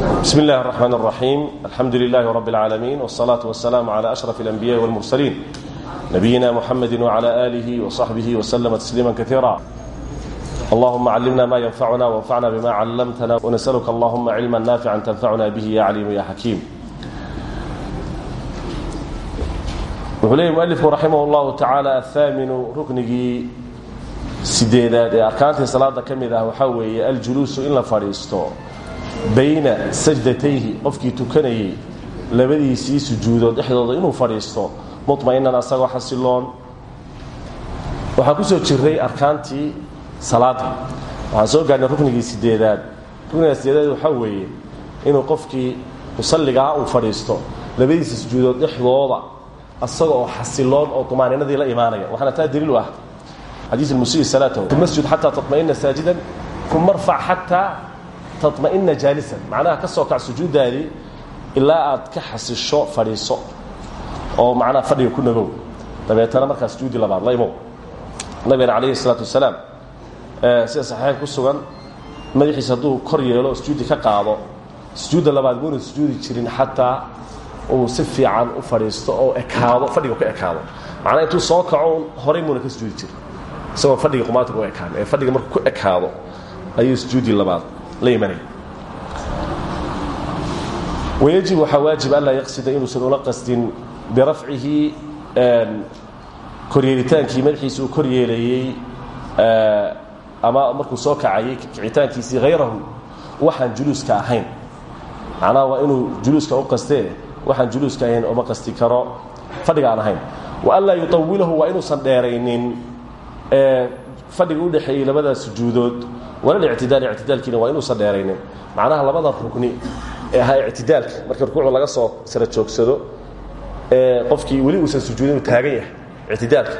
بسم الله الرحمن الرحيم الحمد لله رب العالمين والصلاة والسلام على أشرف الأنبياء والمرسلين نبينا محمد وعلى آله وصحبه وسلم تسليما كثيرا اللهم علمنا ما ينفعنا وانفعنا بما علمتنا ونسألك اللهم علما نافعا تنفعنا به يا عليم يا حكيم وحليه مؤلف رحمه الله تعالى الثامن ركنه sideedaad ee arkaantii salaada ka mid ah waxaa bayna sajdatayhi qofkii tukanayay labadiisii sujuudood dhexdooda inuu fadhiisto muma'inan asagoo xasiloon waxaa ku soo jiray arkaantii salaada waxaan soo gaarnay ruknigii sideedaad rukniga sideedaad waxaa weeye inuu qofkii musalligaa ah uu fadhiisto labadiisa sujuudood dhexdooda asaga oo xasiloon oo umaaninadii la imaanaya. Waxaana taa daliil u ah xadiis musii salaatahu. Masjid xataa tatma'ina saajidan kumrfac xataa taطmaئina jaalisan macnaha ka soo kac sujuuddaadii ilaa aad ka xasisho fadhiiso oo macnaha fadhiga ku nagow dabeetana markaa sujuudi labaad la imow nabigana calayhi الsalaatu wasalaam sida saxiixan ku sugan madaxiisa hadduu kor yeelo sujuudi ka qaado sujuudda labaad muuna sujuudi jirin xataa uu si fiican u fadhiisto oo ekaado fadhiga ku ekaado macnaha intuu soo kaco horay muuna ka sujuudi jirin isagoo fadhiga qumaatiga u ekaan ee fadhiga markuu ku ekaado ayuu sujuudii labaad la imanaya wayajib waxaa waajib yaqsida inuusan ula qasdin birafcihi koryeelitaankii madaxiisa uu kor yeelayey ama markuu soo kacayay kicitaankiisii hayrahu waxaan juluuska ahayn. Macnaha waa inuu juluuska u qastee waxaan juluuska ahayn oma qasti karo fadhiga aan ahayn. Wa anlaa yuطawilahu waa inuusan dheeraynin fadhiga udhexeeyey labada sujuudood walalictidaal ictidaalkiina waa inuusan dheeraynin macnaha labada rugni ee ahaa ictidaalka marka rukuucda laga soo sara joogsado qofkii weli uusan sujuudin uu taagan yahay ictidaalka.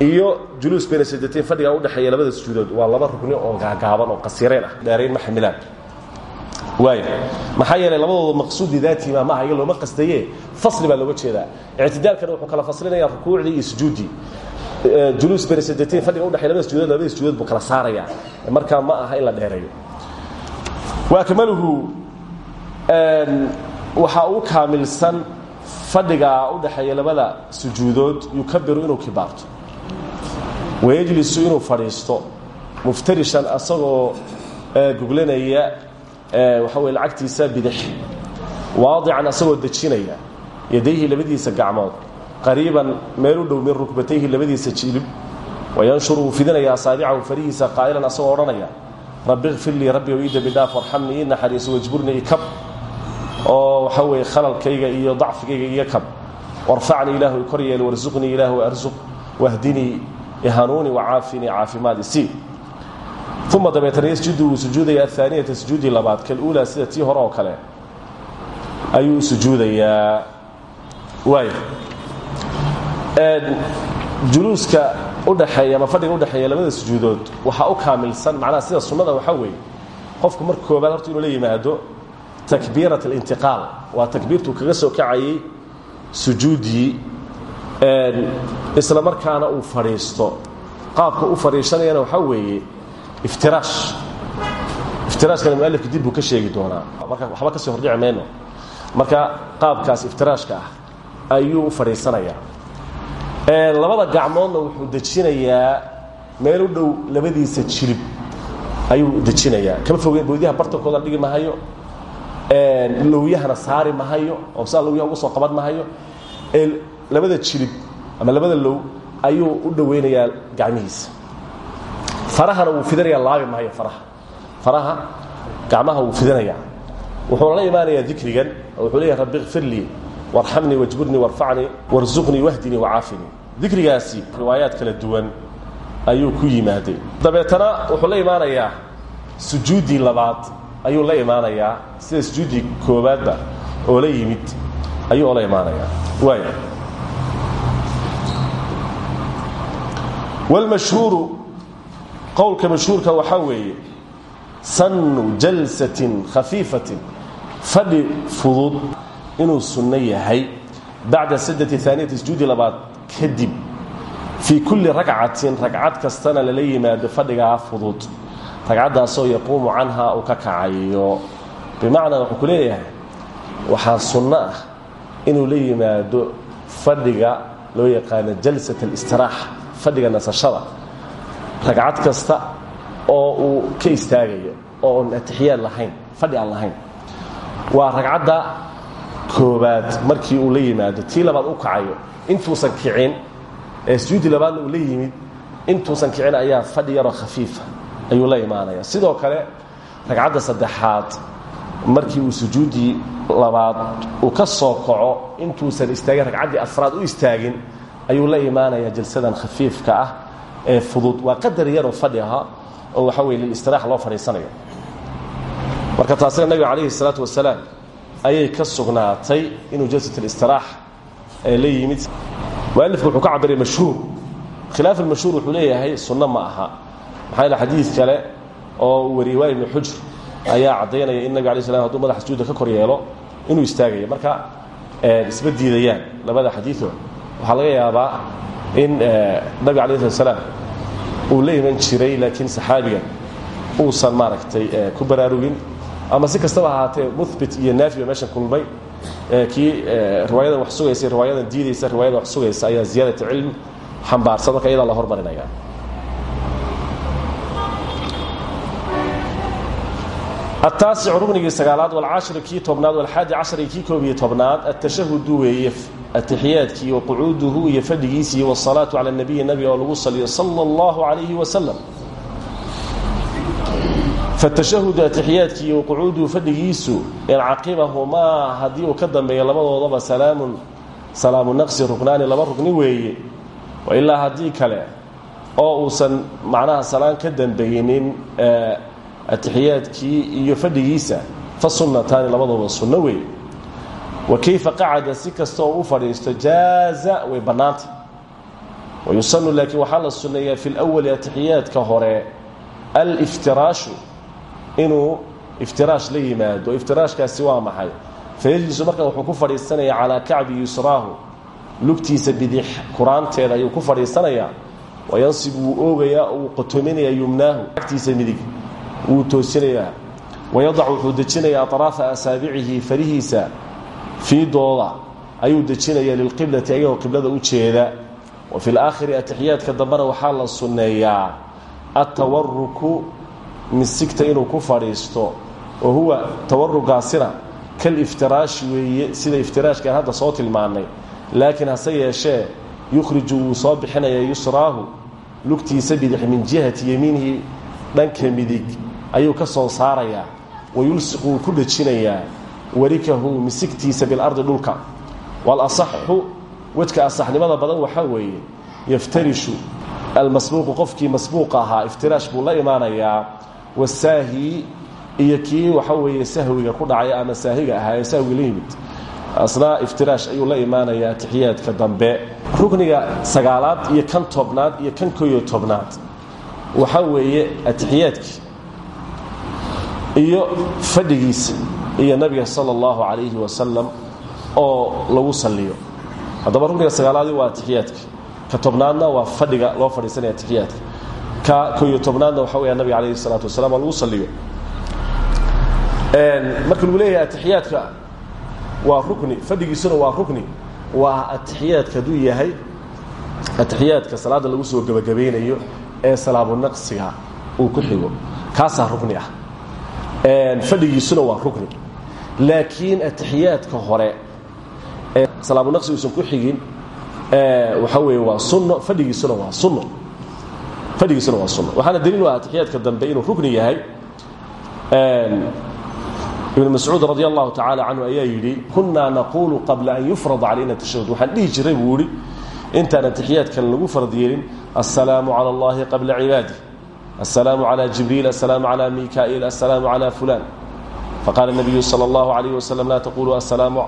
Iyo juluus bayna sajdateyn fadhiga udhexeeya labada sujuudood waa laba rugni oo gaagaaban oo qasireen ah. Dheerayn ma xamilaan. Waay maxaa yeelay labadooda maqsuudi daatiima maaha iga looma qasdaye fasli baa looga jeedaa. Ictidaalkana wuxuu kala faslinaya rukuucdii iyo sujuuddii juluus bayna sajdateyn fadhiga udhexeya labada sujuudood labada sujuudood buu kala saarayaa. Markaa ma aha in la dheereeyo wa akmaluhu waxaa uu kaamilsan fadhiga udhexeeya labada sujuudood yukabiru inuu kibaarto. Wayajlisu inuu fadhiisto. Muftarishan asagoo goglanaya waxa weye lacagtiisa bidix. Waadican asagoo dejinaya. Yadayhi labadiisa gacmood qariiban meel u dhow min rukbatayhi labadiisa jilib wayanshuru wuu fidinaya asaabicahu farihiisa qaa'ilan asagoo odhanaya rabbi kfir lii rabbi o ii dembi dhaaf warxamnii ii naxariiso wajburnii ikab oo waxa weeye khalalkayga iyo dacfigayga iga kab. Warfacnii ilaahu kor yeel warsuqnii ilaahu arsuq wahdinii ihanuuni wacaafinii caafimaad isii uma dabeetana yasjudu wuu sujuudaya. Ahaaniyata sujuudii labaad kaluulaa sida tii hore oo kale ayuu sujuudayaa. Waay juluuska udhaxeeya ama fadhiga udhexeeya labada sujuudood waxaa u kaamilsan macnaha sida sunnada waxaa weeye. Qofku marka koobaad horta inuu la yimaado takbiirat alintiqaal. Waa takbiirtuu kaga soo kacayey sujuuddii isla markaana uu fadhiisto. Qaabka u fadhiisanayana waxaa weeye iftiraash iftiraashkana mualifka dib buu ka sheegi doonaa. Marka waxba ka sii hordhici mayno. Marka qaabkaas iftiraashka ah ayuu u labada gacmoodna wuxuu dejinayaa meel u dhow labadiisa jilib. Ayuu dejinayaa. Kama foge boodyaha bartankooda dhigi mahayo lowyahana saari mahayo oo saa lowyaha uga soo qaban mahayo labada jilib ama labada low ayuu u dhoweynayaa gacmihiisa farahana wuu fidinayaa laabi mahayo faraha. Faraha gacmaha wuu fidinayaa wuxuuna la imaanayaa dikrigan. Oo wuxuu leeyahay rabbi kfir lii warxamnii wajburnii warfacnii warsuqnii wahdinii wacaafinii dikrigaasi riwaayaad kala duwan ayuu ku yimaaday. Dabeetana wuxuu la imaanayaa sujuuddii labaad ayuu la imaanayaa sida sujuuddii koobaadba oo la yimid ayuu ola imaanayaa. Waaya wاlmashhuuru qowlka mashhuurka waxaa weeye sannu jalsatin khafiifatin fadhi fudud inuu sunno yahay. Bacda sajdati aaniyati sujuudi labaad kadib fii kulli ragcatin ragcad kastana lala yimaado fadhigaa fudud. Ragcaddaasoo yaquumu canhaa uu ka kacayo bimacnaa wuxuu ku leeyahay waxaa sunno ah inuu la loo yaqaano jalsat alistiraaxa fadhiga nasashada. Ragcad kasta oo uu ka istaagayo oo atixiyaad lahayn fadhi aan lahayn. Waa ragcadda koobaad markii uu la yimaado tii labaad u kacayo intuusan kicin ee sujuudi labaadna uu la yimid intuusan kicin ayaa fadhi yaroo khafiifa ayuu la imaanaya. Sidoo kale ragcadda saddexaad markii uu sujuuddii labaad uu ka soo kaco intuusan istaagin ragcaddii afraad u istaagin ayuu la imaanaya jalsadan khafiifka ah ee fudud. Waa qadar yaroo fadhi aha oo waxa weye lilistiraxa loo fadhiisanayo. Marka taasina nabiga calayhi salaatu wasalaam ayay ka sugnaatay inuu jalsat alistiraxa ee la yimid. Mualifku wuxuu ka cabiray mashhuur. Khilaaf almashhuur wuxuu leeyahay sunno ma aha. Maxaa yaele xadiid kale oo uu wariyey waa ibnu xujr ayaa caddaynaya in nabig alay slam haduu madaxa sujuuda ka kor yeelo inuu istaagayo marka isma diidayaan labada xadiioo waxaa laga yaabaa in nabig alay slat slaam uu la iman jiray laakiin saxaabigan uusan maaragtay ku baraarugin ama si kastaba ahaatee muhbit iyo naafiba meeshan kulmay kii riwaayadan wax sugaysa riwaayadan diidaysa riwaayadan wax sugaysa ayaa ziyaadata cilmi xambaarsan marka iyadaa la hormarinaya ataasic ruknigii sagaalaad walcashri kii tobnaad walxaadi cashri kii koob iyo tobnaad atashahudu weeye atixiyaadkii wa qucuuduhu iyo fadhigiisii wasalaatu cala nabiyi nabi oo lagu fatashahudu atixiyaadkii wa qucuuduhu fadhigiisu in caqibahumaa haddii uu labadoodaba salaamun salaamu naqsi ruknaani laba rukni weeye ilaa haddii kale oo uusan macnaha salaan ka dambeynin atixiyaadkii iyo fadhigiisa fa sunnataani labadooba sunno weeye wa kayfa qacada si kasta oo u fadhiisto jaaza way bannaantay wayusanu laakiin waxaa la sunneeyaa fi lwali atixiyaadka hore alftiraashu inuu iftiraash la yimaado iftiraashkaasi waa maxay? Fayajlisu marka wuxuu ku fadhiisanayaa calaa kacbi yusraahu lugtiisa bidix kuraanteeda ayuu ku fadhiisanayaa wayansibu wuu oo wuu qotominayaa yumnaahu midig wuu toosinayaa wayadac wuxuu dejinayaa aطraafa asaabicihi farihiisa fiidooda ayuu dejinayaa lilqiblati ayagoo qiblada u jeeda. Wa fi laakhiri atixiyaadka dambena waxaa la sunneeyaa atawaruku misigta inuu ku fadhiisto oo huwa tawarugaasina kaliftiraashi weeye sida iftiraashkaan hadda soo tilmaannay. Laakiin hase yeeshee yukhriju wuu soo bixinayaa yusraahu lugtiisa bidix min jihati yemiinihi dhanka midig ayuu ka soo saarayaa wayulsiqu wuu ku dhejinayaa warikahu misigtiisa bilardi dhulka. Walasaxu wejka asaxnimada badan waxaa weeye yaftarishu almasbuuqu qofkii masbuuqa ahaa iftiraash buu la imaanayaa wasaahi iyo kii waxa weeye sahwiga ku dhacay ama saahiga ahaa ee sahwiga la yimid. Asna iftiraash ayuu la imaanayaa atixiyaadka dambe. Rukniga sagaalaad iyo kan tobnaad iyo kan koyo tobnaad. Waxaa weeye atixiyaadkii iyo fadhigiisa iyo nabiga sala allahu calayhi wasalam oo lagu saliyo haddaba rukniga sagaalaadii waa atixiyaadka ka tobnaadna waa fadhiga loo fadhiisanaya atixiyaadka ka koyo tobnaadna waxa weya nabiga calayhi salaatu wasalam oo lagu saliyo marka lagu leeyahay atixiyaadka waa rukni fadhigiisuna waa rukni. Waa atixiyaadka hadduu yahay atixiyaadka salaadda lagu soo gebagabaynayo ee salaamu naqsiga uu ku xigo. Kaasaa rukni ah. Fadhigiisuna waa rukni. Laakiin atixiyaadka hore ee salaamu naqsi uusan ku xigin waxa weeye waa sunno fadhigiisuna waa sunno fadhigiisuna waa sunno. Waxaana daliil u ah atixiyaadka dambe inuu rukni yahay ibn mascuud radi allahu tacaala canhu ayaa yidhi kunaa naquulu qabla an yufrad calayna tashahud waxaan dhihi jiray buu ihi intaan atixiyaadkan lagu farad yeelin assalaamu cala allahi qabla cibaadih assalaamu cala jibriil assalaamu cala mika'il assalaamu cala fulan faqala nabiyu sala allahu alayh wasalam laa taquluu assalaamu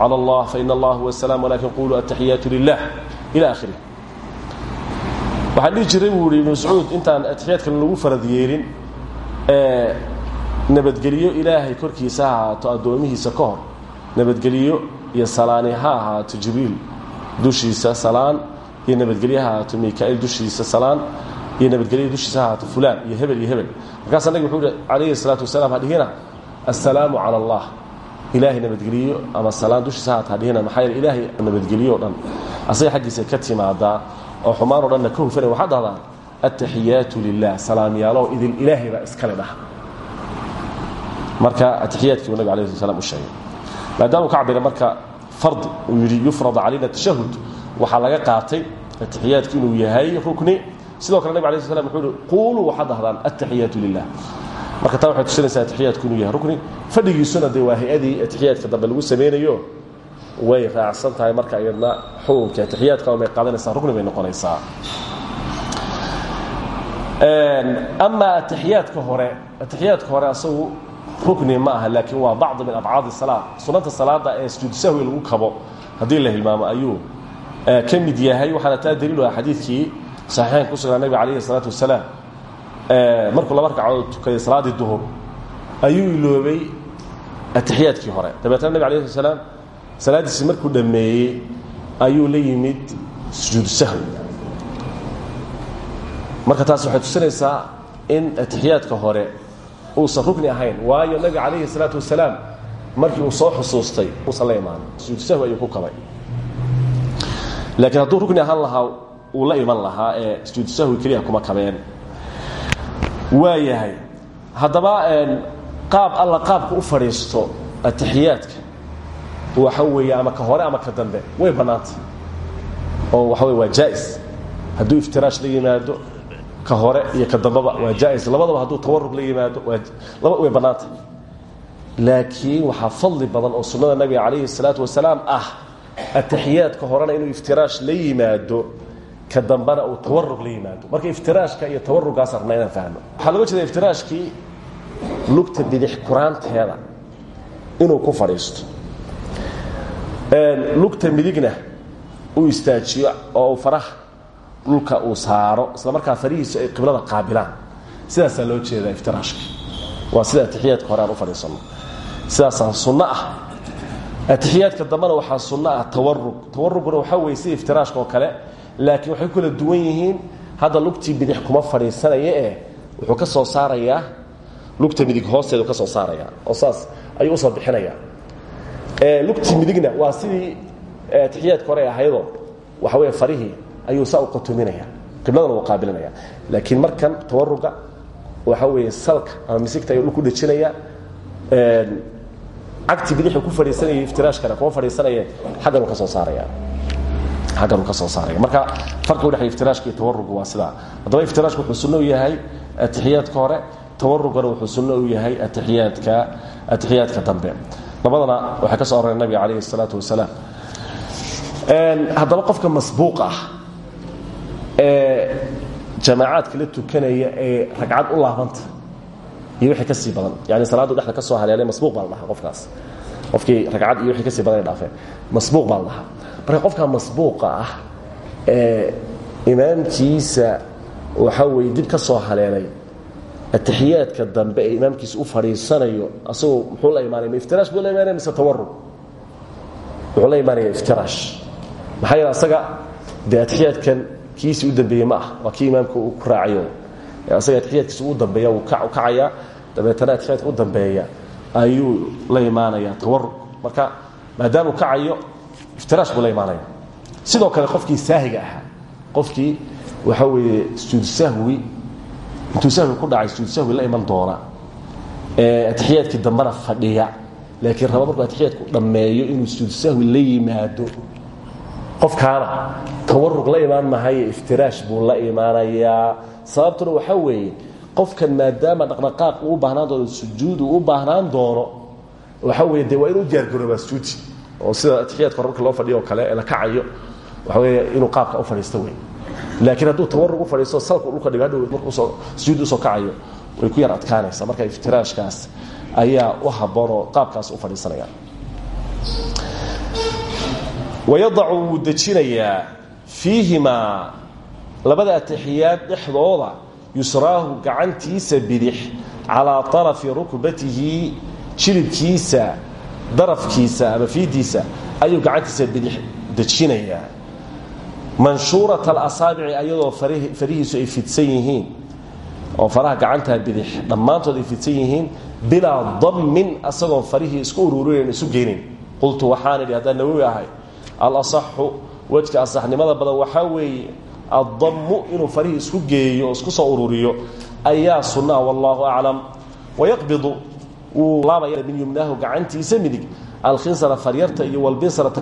cala allah faina allah huwa asalaam walakin quluu ataxiyaatu lilah ila akhirih waxaan dhihi jiray buu ihi ibn mascuud intaan atixiyaadkan lagu farad yeelin nabadgelyo ilaahay korkiisa ha ahaato ka hor. Nabadgelyo iyo salaani ha jibriil dushiisa salaan iyo nabadgelyo ha ahaato mika'il dushiisa salaan iyo nabadgelyo dushiisa ha fulaan iyo hebel iyo hebel. Markaasaa nabig wuxuu hi calayhi salaatu wasalaam hadhihina assalaamu cala allah ilaahay nabadgeliyo ama salaan dushiisa haat hadhihina maxaa yeele ilaahay nabadgeliyo o dhan. Asaga xaggiisa ka timaadaa oo xumaan o dhanna ka hufanay waxaad dhahdaa ataxiyaatu lilah salaamyaalow idin ilaahay baa iskale dhaha. Marka atixiyaadkii uu nabig alay sl slam u sheegay. Maadaama uu ka cabira marka fardi uu yidhi yufrad calayna tashahud waxaa laga qaatay atixiyaadku inuu yahay rukni. Sidoo kale nabig alay sl slam wuxuu yihi quuluu waxaad dhahdaan ataxiyaatu lilah marka taa waxay tusinaysaa atixiyaadku inuu yahay rukni. Fadhigiisuna dee waa hay'adii atixiyaadka dambe lagu samaynayo way raacsan tahay marka iyadna xukunka atixiyaadka may qaadanaysaa rukni bay noqonaysaa. Amaa atixiyaadka hore atixiyaadka hore asagu rukni ma aha laakiin waa bacdi min abcaadi salaa sunanta salaada ee sujuud sahwi lagu kabo haddii la hilmaamo ayuu ka mid yahay. Waxaana taa daliilu ah xadiidkii saxiixaynka ku sugnaa nabiga calayhi salaatu wasalaam. Markuu laba ragcadood tukaday salaaddii duhur ayuu iloobay atixiyaadkii hore. Dabeetna nabig alay sl slaam salaaddiisii markuu dhammeeyey ayuu la yimid sujuudu sahwi marka taas waxay tusinaysaa in atixiyaadka hore uusan rukni ahayn waayo nabiga calayhi salaatu wasalaam markii soo xusuustay uusan la imaan sujuudu sahwi ayuu ku kabay. Laakiin hadduu rukni ahaan lahaa uu la iman lahaa ee sujuudu sahwi keliya kuma kabeen. Waa yahay haddaba qaab alla qaabka u fadhiisto atixiyaadka waxa weeye ama ka hore ama ka dambe way bannaantay. Oo waxa wey waa jaa'is hadduu iftiraash la yimaado ka hore iyo ka dambeba waa jaa'is labadaba hadduu tawarug la yimaado waa way bannaantay. Laakiin waxaa fadli badan oo sunnada nabiga calayhi الsalaatu wasalaam ah atixiyaadka horena inuu iftiraash la yimaado ka dambana uu tawarug la yimaado. Marka iftiraashka iyo tawarugaas arna inaan fahno waxaa looga jeeda iftiraashkii lugta bidix kuraanteeda inuu ku fadhiisto lugta midigna uu istaajiyo oo faraha dhulka uu saaro isla markaa farihiisu ay qiblada qaabilaan. Sidaasaa loo jeedaa iftiraashka. Waa sida atixiyaadka hore u fadhiisanno. Sidaasaa sunno ah. Atixiyaadka dambena waxaa sunno ah tawarug tawaruguna waxaa weye sida kale laakiin waxay kala duwan yihiin hadda lugtii bidix kuma fadhiisanaya eh wuxuu ka soo saarayaa lugta midig hoosteedu ka soo saaraya oo saas ayuu u soo bixinaya lugtii midigna waa sidii atixiyaadka hore ahaydoo waxa wey farihii ayuu saa u qotominaya qibladana uu qaabilanaya laakiin markan tawaruga waxa weeye salka ama misigta ayuu dhulku dhejinaya cagti bidixu ku fadhiisanaya iftiraashkana kuma fadhiisanaya xagganuu ka soo saaraya. Agganuu ka soo saaraya. Marka farqi udhexeya iftiraashka iyo tawarugu waa sidaa. Haddaba iftiraashku wuxuu sunno u yahay atixiyaadka hore tawarugana wuxuu sunno u yahay atixiyaadka atixiyaadka dambe labadana waxay ka so aroreen nabiga calayhi الsalaatu wasalaam haddaba qofka masbuuq ah ee jamaacaadka la tukanaya ee ragcad u laabanta iyo wixii ka sii badan yani salaaddu dhexda ka soo haleelay masbuuq baa la dhahaa qofkaas. Qofkii ragcad iyo wixii ka sii badan ay dhaafeen masbuuq baa la dhahaa. Marka qofka masbuuqa ah ee imaamkiisa waxa weeye dib ka soo haleelay atixiyaadka dambe ee u fadhiisanayo asagoo muxuu la imaanaya ma iftiraash buu la mise tawarug wuxuu la imaanaya iftiraash maxaa asaga dee atixiyaadkan u dambeeyey ma ah waa kii imaamka uu ku asaga atixiyaadkiisa u dambeeya wuu kacaya. Dabeetana atixiyaadka u dambeeya ayuu la imaanaya tawarug marka maadaamuu kacayo iftiraash buu la sidoo kale qofkii saahiga ahaa qofkii waxa weeye sahwi intuu sahwi ku dhacay sujuud sahwi la iman doona. Atixiyaadkii dambena fadhiya laakiin raba markuu atixiyaadku dhammeeyo inuu sujuud sahwi la yimaado. Qofkaana tawarug la imaan mahaye iftiraash buu la imaanayaa. Sababtuna waxaa weeye qofkan maadaama dhaqdhaqaaq uu u baahnaan doono sujuud uu u baahnaan doono waxaa weye de waa inuu diyaargaroobaa sujuudi oo sida atixiyaadka hore marka loo fadhiyo oo kale ee la kacayo waxa weeye inuu qaabka u fadhiisto wey laakiin hadduu tawarug u fadhiisto salku dhulka dhigo hadhow markuu soo sujuud u soo kacayo way ku yar adkaanaysaa. Marka iftiraashkaas ayaa u habboon oo qaabkaas u fadhiisanaya. Wayadacu wuu dejinayaa labada atixiyaad dhexdooda yusraahu gacantiisa bidix calaa طarafi rukbatihi jilibkiisa darafkiisa ama fiidiisa ayuu gacantiisa bidix dejinayaa manshuurat alasaabici ayadoo farihiisu ay fidsan yihiin oo faraha gacantaa bidix dhammaantood ay fidsan yihiin bilaa dammin asagoon farihii isku ururinayn isu geynayn qultu waxaan idhi haddaan nawowi ahay. Alasaxu wejka asaxnimada badan waxaa weeye addammu inuu farihii isku geeyo oo isku soo ururiyo ayaa sunnaa wallaahu aclam. Wayaqbidu wuu laabaya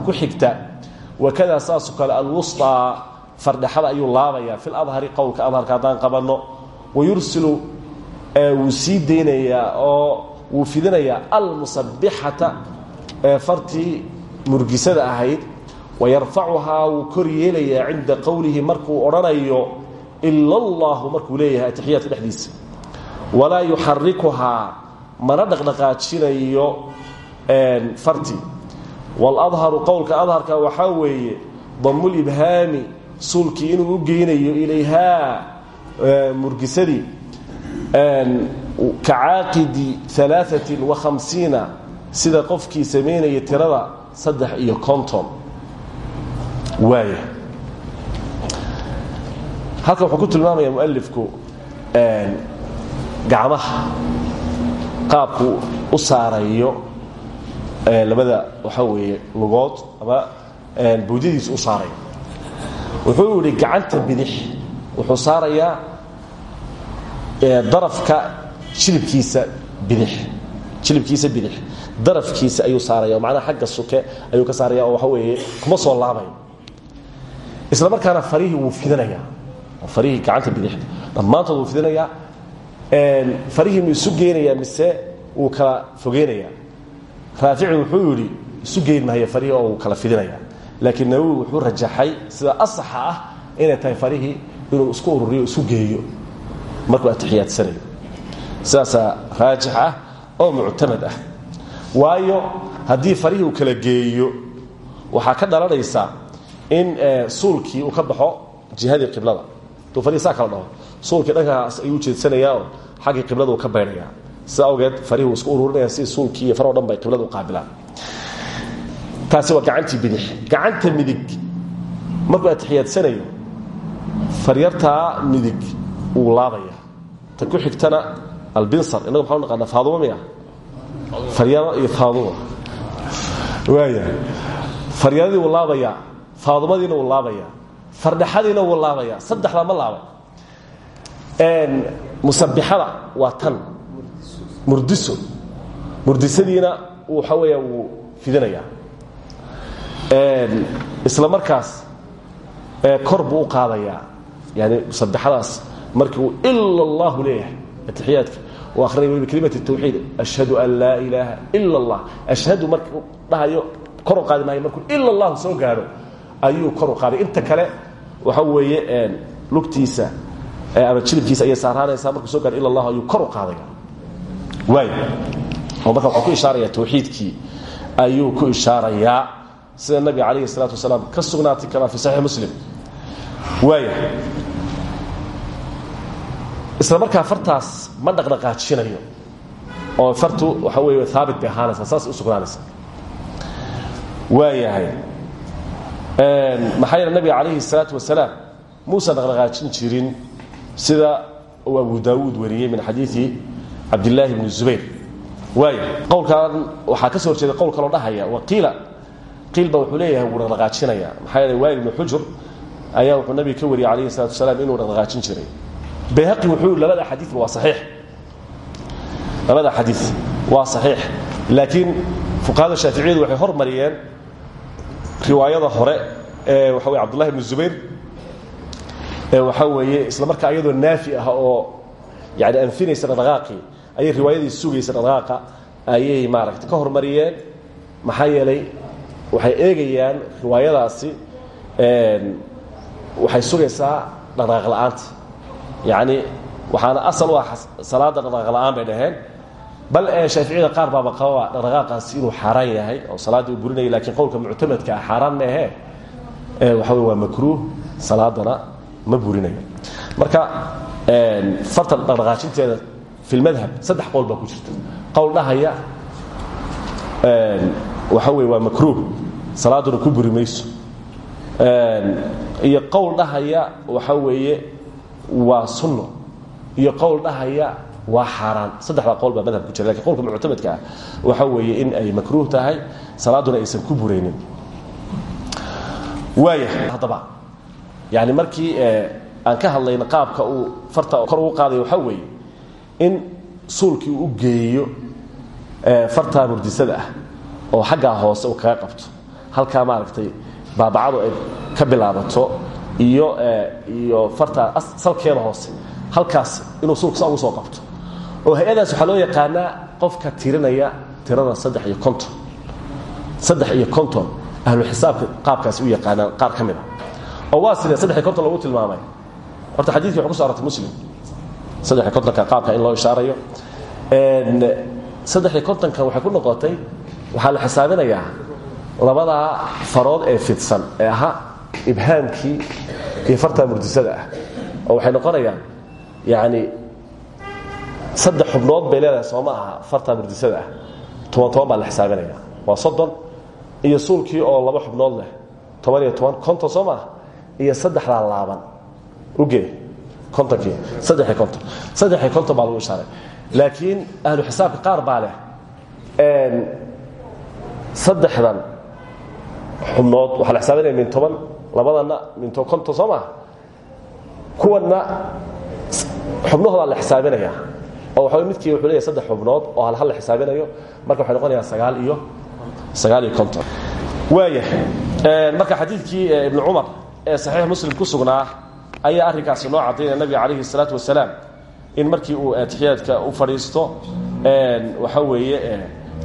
ku xigta wakadaa saasoo kale alwusطaa fardhexada ayuu laabayaa fi ladhari qowlka adharka haddaan qabanno wayursilu wuu sii daynayaa oo wuu fidinayaa almusabixata murgisada ahayd wayarfacuhaa wuu kor yeelayaa cinda qowlihi markuu odhanayo ila leeyahay atixiyaadka dhexdiisa walaa yuxarikuhaa mana dhaqdhaqaajinayo fartii waladharu qowlka adharka waxaa weeye damulibhaami suulkii inuu u geynayo ilayhaa murgisadii alaaثatin وahamsiina sida qofkii samaynaya tirada saddex iyo konton. Waaya halkan wuxuu ku tilmaamaya mualifku gacmaha qaabku u saarayo labada waxaa weeye lugood ama buudyadiisa u saarayo wuxuu yihi gacanta bidix. Wuxuu saarayaa darafka jilibkiisa bidix. Jilibkiisa bidix. Darafkiisa ayuu saaraya macnaha xagga suke ayuu ka saaraya oo waxa weeye kuma soo laabayo isla markaana farihii wuu fidinayaa. Farihii gacanta bidix. Dhammaantood wuu fidinayaa. Farihii mu isu geynayaa mise wuu kala fogeynayaa raafici wuxuu yidhi isu geyn maayo farihii oo wuu kala fidinayaa. Laakiin nawowi wuxuu rajaxay sida asaxa ah inay tahay farihii inuu isku ururiyo isu geeyo. Markuu atixiyaadsanayo sidaasaa raajix ah oo muctamad ah. Waayo haddii farihii uu kala geeyo waxaa ka dhalanaysa in suulkii uu ka baxo jihadii qiblada. Duu farihii saa kala dhaho suulkii dhankaas ayuu ujeedsanayaa oo qiblada uu ka baydhayaa awgeed uu isku ururinaya si suulkii iyo faroo dhan bay qiblada u qaabilaan. Taasi waa gacantii bidix. Gacanta midig markuu atixiyaadsanayo faryartaa midig wuu laabaya. Ta ku xigtana albinsar innagu maxaa naqaanaa faadumo miya faryaro iyo faadumo waaya faryaradii wuu laabayaa faadumadiina wuu laabayaa fardhaxadiina wuu laabayaa saddexdaa ma laabay. Musabixada waa tan murdiso murdisadiina waxa weeya wuu fidinayaa. Isla markaas kor buu u qaadayaa. Yani musabixadaas markii uu ila allahu leeyahay atixiyaadka uu akrinay tawxiid ashhadu an laa ilaaha ila allah ashhadu markuu dhahayo kor u markuu ila allahu soo gaadho ayuu kor u inta kale waxa weeye lugtiisa ama jilibkiisa ayay saaraanaysaa markuu soo gaadho ila allahu ayuu kor u marka wuxuu ku ishaaraya tawxiidkii ayuu ku ishaarayaa. Sida nabiga calayhi salaatu wasalaam ka sugnaatay kamaa fi saxiix muslim. Waaya isla markaa fartaas ma dhaqdhaqaajinayo. Oo fartu waxa wey aabit bay ahaanaysaa saas u sugnaanaysa waayahay. Maxaa yeele nabiga calayhi الsalaatu wasalaam muusan dhaqdhaqaajin jirin sida uu abu daawuud wariyey min xadiidi cabdillaahi bni zubayr. Waaya qowlkan waxaa ka soo horjeeda qowl kaloo dhahaya waqiila. Qiilba wuxuu leeyahay wuu dhaqdhaqaajinaya maxaa yeele waayil ibnu xujur ayaa wuxuu nabiga ka wariyey calayhi الsalatu wasalaam inuu dhaqdhaqaajin jiray. Bayhaqi wuxuu labada xadiiba waa saxiix. Labada xadiid waa saxiix. Laakiin fuqahada shaaficiyadu waxay hormariyeen riwaayada hore ee waxa weye abdullahi bnu zubayr ee waxaa weeye isla markaa iyadoo naafi ah oo yani anfinaysa dhaqdhaqaaqii ayay riwaayadii sugaysa dhaqdhaqaaqa. Ayay maaragta ka hormariyeen. Maxaa yeelay waxay eegayaan riwaayadaasi waxay sugaysaa dhaqdhaqaaq la'aanta. Yacni waxaana asal u ah salaada dhaqdhaqaaq la'aan bay dhaheen. Bal ee shaaficiyada qaar baaba qababa dhaqdhaqaaqaasi inuu xaaraan yahay oo salaaddii uu burinaya lakiin qowlka muctamadka ah xaaraan maahe waxa wey waa makruuh salaadana ma burinayo marka fartan dhaqdhaqaajinteeda fi lmadhab saddex qowl baa ku jirta qowl dhahaya waxa wey waa makruuh salaaduna ku buri mayso iyo qowl dhahaya waxa weeye waa sunno iyo qowl dhahaya waa xaaraan saddexdaa qowl baa madhab ku jira laakiin qowlka muctamadka ah waxa weeye in ay makruuh tahay salaaduna aysan ku buraynin waaya haddaba yani markii aan ka hadlayna qaabka uu farta kor ugu qaadayo waxaa weeye in suulkii uu u geeyo fartaa murdisada ah oo xaggaa hoose uu kaga qabto. Halkaa maaragtay baabacadu ay ka bilaabato iyo iyo fartaa salkeeda hoose. Halkaas inuu suulka saa ugu soo qabto. Oo hay'adaas loo yaqaanaa qofka tirinaya tirada saddex iyo konton. Saddex iyo konton ahlu xisaabka qaabkaasi u yaqaanaan qaar ka mid a oo waa sidee saddex iyo konton lagu tilmaamay. Horta xadiidkii wuxuu ku so arortay muslim qaabka in loo ishaarayo. Saddex iyo kontonkan waxay ku noqotay waxaa la xisaabinayaa labadaa farood ee fidsan ee ahaa ibhaamkii iyo fartaa murdisada ah. Oo waxay noqonayaan yani saddex xubnood bay leedahay soo ma aha fartaa murdisada ah. Toban toban baa la xisaabinaya. Waa soddon iyo suulkii oo laba xubnood leh. Toban iyo toban konton soo maaha iyo saddexdaa laaban. Uge baa lagu ishaaray. Laakiin ahlu xisaabka qaar baa leh saddexdan xubnood waxaa la xisaabinaya min toban labadana min konton soo maaha kuwanna xubnahoodaa la xisaabinaya. Oo waxa midkii wuxuu leeyahay saddex xubnood oo hal hal la xisaabinayo. Marka waxay noqonayaa sagaal iyo sagaal iyo konton. Waaya marka xadiidkii ibnu cumar ee saxiix muslim ku sugnaa ayaa arrinkaasi noo cadaynaya nabiga calayhi salaatu wasalaam in markii uu atixiyaadka u fadhiisto waxa weeye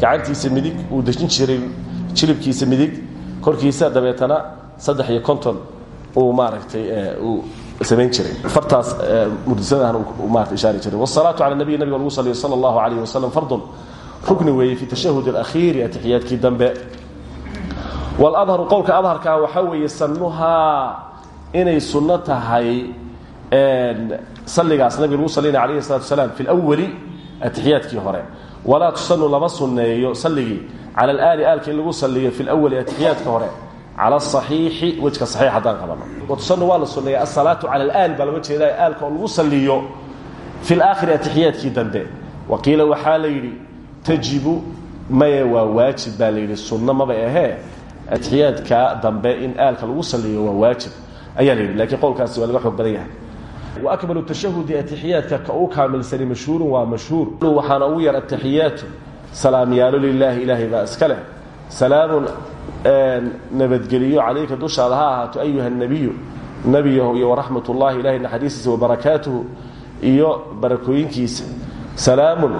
gacantiisa midig uu dejin jiray jilibkiisa midig korkiisa dabeetana saddex iyo konton uu maaragtay uu samayn jiray. Fartaas murdisadahan maarata ishaari jiray. Wasalaatu cala nabiy nabiga lagu saliyo sala allahu calayh wasalam fardun. Rukni weeye fi tashahud alakhiiri atixiyaadkii dambe. Waladharu qowlka adharkaa waxaa weeye sannuhaa inay sunno tahay salligaas nabiga lagu salinaya alayhi salatu wasalaam fi lwali atixiyaadkii hore. Walaa tusanu lama sunneeyo salligii. Cala alaali aalka in lagu saliyo fi lwali atixiyaadka hore. Cala asaxiixi wejka saxiix haddaan qabano watusanu waa la sunneeya asalaatu cala alaal baa lama jeedaa aalka oo lagu saliyo fi laakhiri atixiyaadkii dambe. Waqiila waxaa la yidhi tajibu maye waa waajib baa la yidhi sunno maba ahee. Atixiyaadka dambe in aalka lagu saliyo waa waajib ayaa la yidhi waa laga xoog badan yahay. Waakmalu tashahudi atixiyaadka ka uu kaamilsani mashhuurun waa mashhuur. Waxaana ugu yar ataxiyaatu salaamyaalo lilaahi ilaahay baa iska leh. Salaamun nabadgeliyo calayka dushaada ha ahaato ayuha nabiyu nebiyahu iyo waraxmat ullahi ilahay naxariistiisa wabarakaatuhu iyo barakooyinkiisa. Salaamun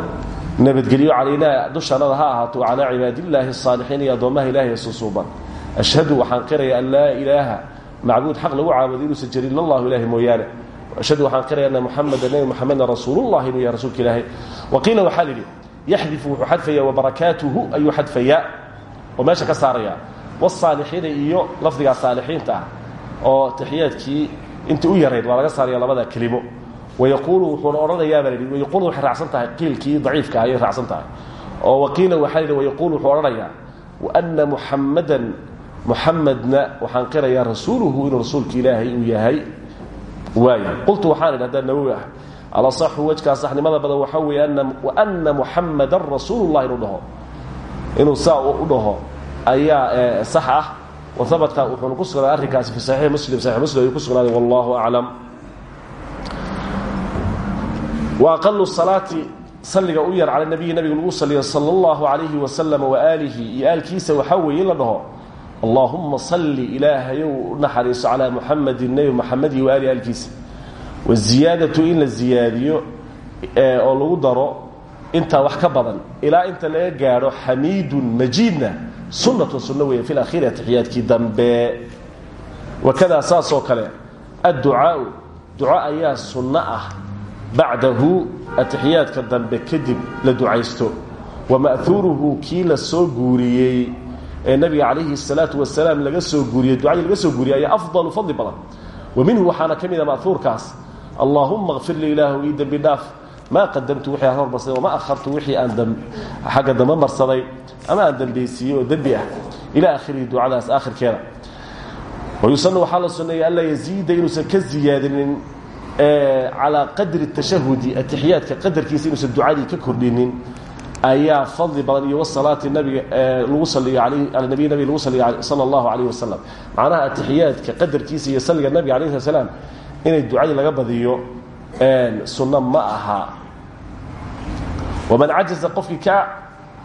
nabadgelyo calaynaa dushaanada ha ahaato calaa cibaadillaahi asaalixiin iyo addoommaha ilahay susuuban ashhadu waxaan qiraya an laa ilaaha macbuud xaq lagu caabudo inuusan jirin lallahu ilahi mooyaane. Ashhadu waxaan qiraya ana muxameda nebi muxamedna rasuulullahi inuu yahay rasuulka ilaahay. Waqiila waxaa la yidhi yaxdifu wuxuu xadfaya wabarakaatuhu ayuu xadfayaa. Oo meesha ka saaraya. Wasaalixiina iyo lafdigaa saalixiinta ah oo taxiyaadkii intii u yarayd waa laga saaraya labada kelimo. Wayaquulu wuxuuna odhanayaa baa la yidhi wayaquulu waxay raacsan tahay qiilkii daciifka ayay raacsan tahay. Oo waqiila waxaa la yidhi wayaquulu wuxuu odhanayaa waana muxamadan muxamedna waxaan qirayaa rasuuluhu inuu rasuulka ilaahay uu yahay. Waaya qultu waxaan idhi haddaan nawowi ah. Alasaxu wejkaa saxnimada badan waxaa weeye waana muxamadan rasuululah inuu dhaho. Inuu saa u dhaho ayaa sax ah. Wahabatka wuxuuna ku sugnaaday arrinkaasi fi saxiix muslim saxiix muslim ayuu ku sugnaaday wallahu aclam. Wa aqalu salaati salliga u yar cala nabiyi nabiga lagu saliyo sala allahu calayhi wasalam waaalihi iyo aalkiisa waxaa weeye in la dhaho allahuma salli ilaahayow naxariiso calaa muxamedin nebi moxamed iyo waali aalkiisa. Waziyaadatu in la ziyaadiyo oo lagu daro intaa wax ka badan. Ilaa inta laga gaadho xamiidun majiidna sunnatun sunno weeye fi lakhiiri atixiyaadkii dambe. Wakadaa saasoo kale adducaau duco ayaa sunno ah. Bacdahu atixiyaadka dambe kadib la ducaysto. Wama'huuruhu kii la soo guuriyey ee nabiga calayhi الsalaatu wasalaam laga soo guuriyey ducadii laga soo guuriyey ayaa fadli badan. Wa minhu waxaana ka mida ma'huurkaas allaahuma kfir li ilaahu ii dembi dhaaf maa qadamtu wixii aan hormarsaday wamaa akhartu wixii aan xagga dambe marsaday ama aan dambeysiiyey oo dembi ah ilaa akhirihi ducadaas aakhirkeeda. Wayusanu waxaa la sunneeyey anlaa yaziida inuusan ka ziyaadinin calaa qadri tashahudi atixiyaadka qadarkiisa inuusan ducadii ka kordhinin ayaa fadli badan iyo wasalaati nabiga lagu saliyo ala nabiy nabiga lagu saliyo sala allahu calayh wasalam macnaha atixiyaadka qadarkiisa iyo salliga nabiga alayh slat slaam inay ducadii laga badiyo sunno ma aha. Waman cajaza qofkii ka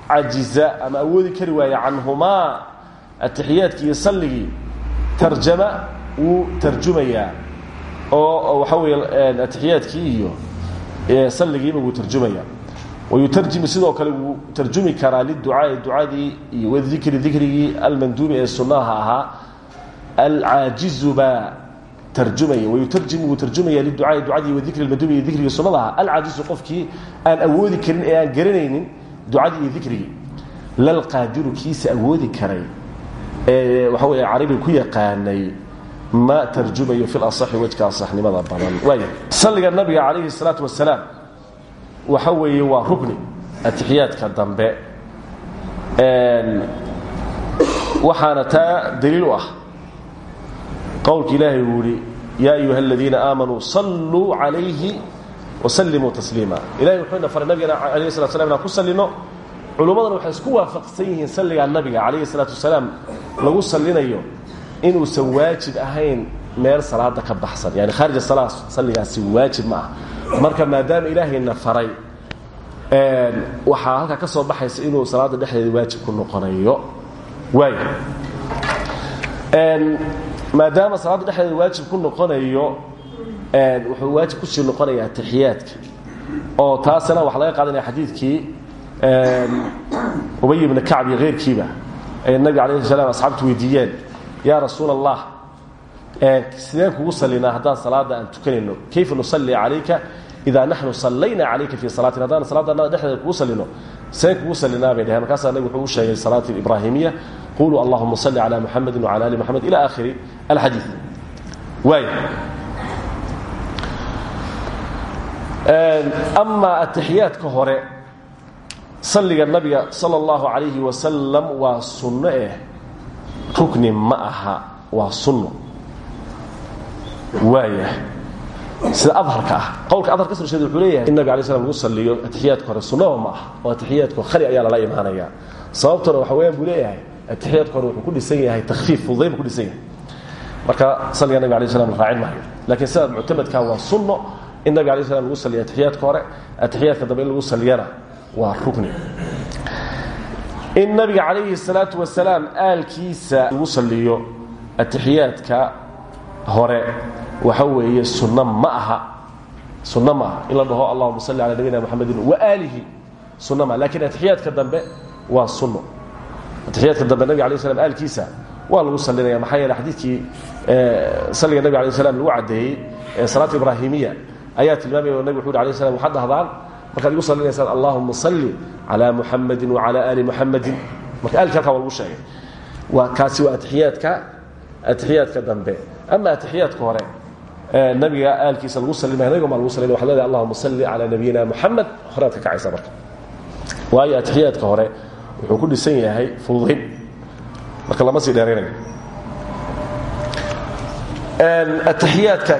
ama awoodi kari waaya canhumaa atixiyaadkii iyo salligii tarjama wuu tarjumayaa. Oo waxa weeye atixiyaadkii iyo salligiiba wuu tarjumaya wayutarjimu sidoo kale wuu tarjumi karaa liducaai ducadii iyo wadikri dikrigii almanduubi ee sunnaha ahaa alcaajizu baa tarjumaya wayutarjimu wuu tarjumaya liducaai ducadii wadikri almanduubi iyo dikrigii sunnada ahaa alcaajizu qofkii aan awoodi karin ee aan garanaynin ducadii iyo dikrigii lalqaadiru kiisa awoodi karay ee waxa weeye carabiga ku yaqaanay ma tarjumayo fi lasaxi wejka asaxnimada badan waaya salliga nabiga calayhi salaatu wasalaam waxa weeye waa rukni atixiyaadka dambe. Waxaana taa daliil ah qowlka ilaahay uu yihi yaa ayuha aladiina aamanuu salluu calayhi wasallimuu tasliima ilahay wuxuuna faray nabigana alayh slat slam ku sallino. Culummadana waxay isku waafaqsan yihiin salligaa nabiga calayhi salaatu wasalaam lagu sallinayo inuusan waajib ahayn meel salaada ka baxsan. Yani khaarij salaa salligaasi waajib ma ah marka maadaama ilaahayna faray waxaa halkaa ka soo baxaysa inuu salaada dhexdeeda waajib ku noqonayo. Waay maadaama salaada dhexdeeda waajib ku noqonayo wuxuu waajib ku sii noqonaya atixiyaadka oo taasina waxaa laga qaadanaya xadiidkii ubay ibna kacb iyo keyrkiiba ay nabiga alayh slam asxaabtu weydiiyeen yaa rasuul sideen kugu salinaa haddaan salaada aan tukanayno. Kayfa nusalli calayka? Ida naxnu sallayna calayka fii salaatina haddaan salaada annaga dhexdeeda kugu salino seen kugu salinaa bay dheheen markaasaa nabig wuxuu sheegay salaati ibraahimiya quluu allahuma salli calaa muxamedin wacala ali moxamed ila akhiri alxadiid waaya amaa atixiyaadka hore salliga nabiga sala allahu calayhi wasalam waa sunno eh. Rukni ma aha waa sunno waaya sida adharka ah qowlka adhar ka soo sheeda wuxuu leeyahay in nabig alay slam lagu saliyo atixiyaadka hore sunnaba ma aha oo atixiyaadka khali ayaa lala imaanaya. Sababtuna waxa weyaan buu leeyahay atixiyaadka hore wuxuu ku dhisan yahay takfiif fududayn buu ku dhisan yahay. Marka salliga nabig alay slam la raacin maayo. Laakiin sidaad muctamadka waa sunno in nabig alay slam lagu saliyo atixiyaadka hore atixiyaadka dambe in lagu saliyana waa rukni. In nabiga calayhi salaatu wasalaam aalkiisa lagu saliyo atixiyaadka hore waxa weeye sunno ma aha. Sunno ma aha. Dhaho allahuma salli calaa nabiyina moxamedin waaalihi sunno maaha lakiin atixiyaadka dambe waa sunno atixiyaadka dambe nabiga alay slam aalkiisa waa lagu salinaya maxaa yeele xadiidkii salliga nabiga alay lagu caddeeyey ee salaata ibraahimiya ayaa tilmaamaya o nabig wuxu uri alay slam waxaad dhahdaan? Markaad igu salinaysaan allahuma salli calaa muxamedin wacala ali muxamedin marka aalki halkaa waa lagu sheegay. Kaasi waa atixiyaadka atixiyaadka dambe. Ama atixiyaadka hore nabiga aalkiisa lagu salimaya nabiga ma lagu salima waxad leedahay allahuma salli calaa nabiyina moxamed horead ka kacaysaa marka. Waayo atixiyaadka hore wuxuu ku dhisan yahay fududayn marka lama sii dheeraynayo. Atixiyaadka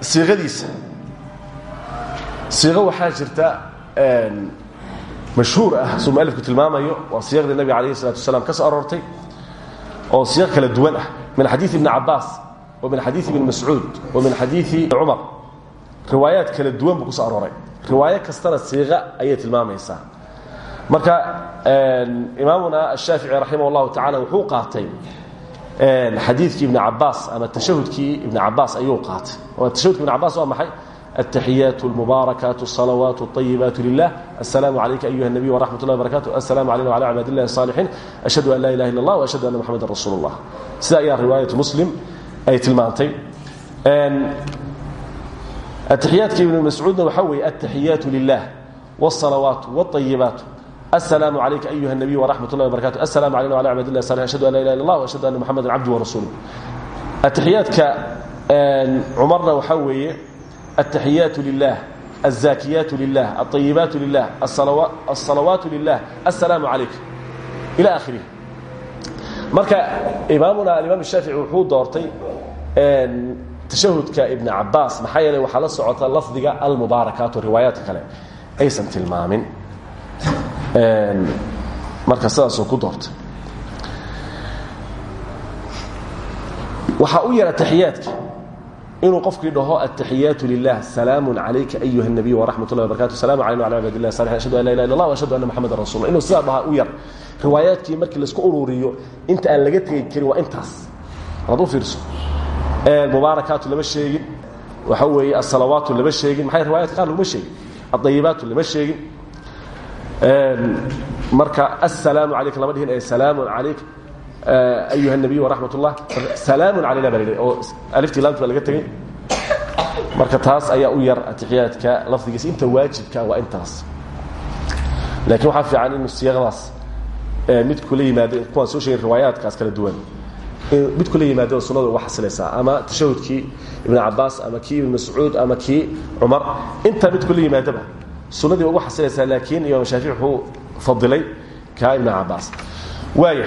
siiqadiisa siiqo waxaa jirta mashhuur ah suu mualifku tilmaamayo waa siiqdii nabiga alayhi salatu wasalaam ka soo aroortay oo siiq kala duwan ah. Min xadiid ibni cabaas min xadiiث ibni mascuud wa min xadiiثi cumar riwaayaad kala duwan buu ku soo arooray riwaayo kastana siiqa ayay tilmaamaysaa marka imaamuna ashaafici raximah اllahu tacala wuxuu qaatay xadiidkii ibni cabaas ama tashahudkii ibni cabaas ayuu qaatay oo tashahudki ibni cabaas waa maxay التحyات المباركات الصلوات الطيبات لله السلام عليك أيها النبي ورحمة الله وبركاته السلام علينا وعلى عباد الله الصالحين أشهد أن لا إله إلا الله وأشهد أن محمد رسول الله sida ayaa riواaية مسلم ay tilmaantay التحyaaتka iبن مسعوudna waxa weeye التحyaaت لله والصلوات والطيبات السلام عليك أيها النبي ورحمة الله وبركاته السلام علينا وعلى عباد الله الصالحين أشهد أن لا إله إلا الله وأشهد أن محمد عبده ورسوله التحyaaتka cمرna waxa weeye التحyaaت لله الزاكيات لله الطيبات لله الصلوات لله السلام عليك إلى آخره marka imaamuna alimaam shaafici wuxuu doortay tashahudka ibn cabaas. Maxaa yeeley waxaa la socota lafdiga almubaarakaatu riwaayaadka kale. Aysan tilmaamin. Marka sidaasuu ku doortay. Waxaa u yara taxiyaadka inuu qofkii dhaho ataxiyaatu lilah salaamu calayka ayuha nabiy waraxmat llahi barkatu salamu alayna ala cibad lah ashhadu an la ilah illa lah ashhadu anna maxamada rasul inuu sidaa dhahaa riwaayaadkii markii la isku ururiyo inta aan laga tegi karin waa intaas. Hadaad u fiirso. Mubaarakaatu lama sheegin. Waxa weeye asalawaatu lama sheegin. Maxay riwayadka qaar laguma sheegin? Adayibaatu lama sheegin. Marka assalaamu calayka lama dhihin. Ee salaamun calayk. Ayuha nabiy waraxmat ullah salaamun calayna baa la oo aliftii laamti baa laga tegey marka taas ayaa u yar atixiyaadka lafdigiisa. Inta waajibka waa intaas. Laakiin waxaa fiican inu siyaqdaas mid kula yimaado kuwaan soo sheegay riwaayaadkaas kala duwan. Mid kula yimaado sunada uga xasilaysaa ama tashahudkii ibn cabaas ama kii ibn mascuud ama kii cumar intaa mid kula yimaadaba sunadii uga xasilaysaa laakiin imaam shaafici wuxuu fadilay ka ibn cabaas waaya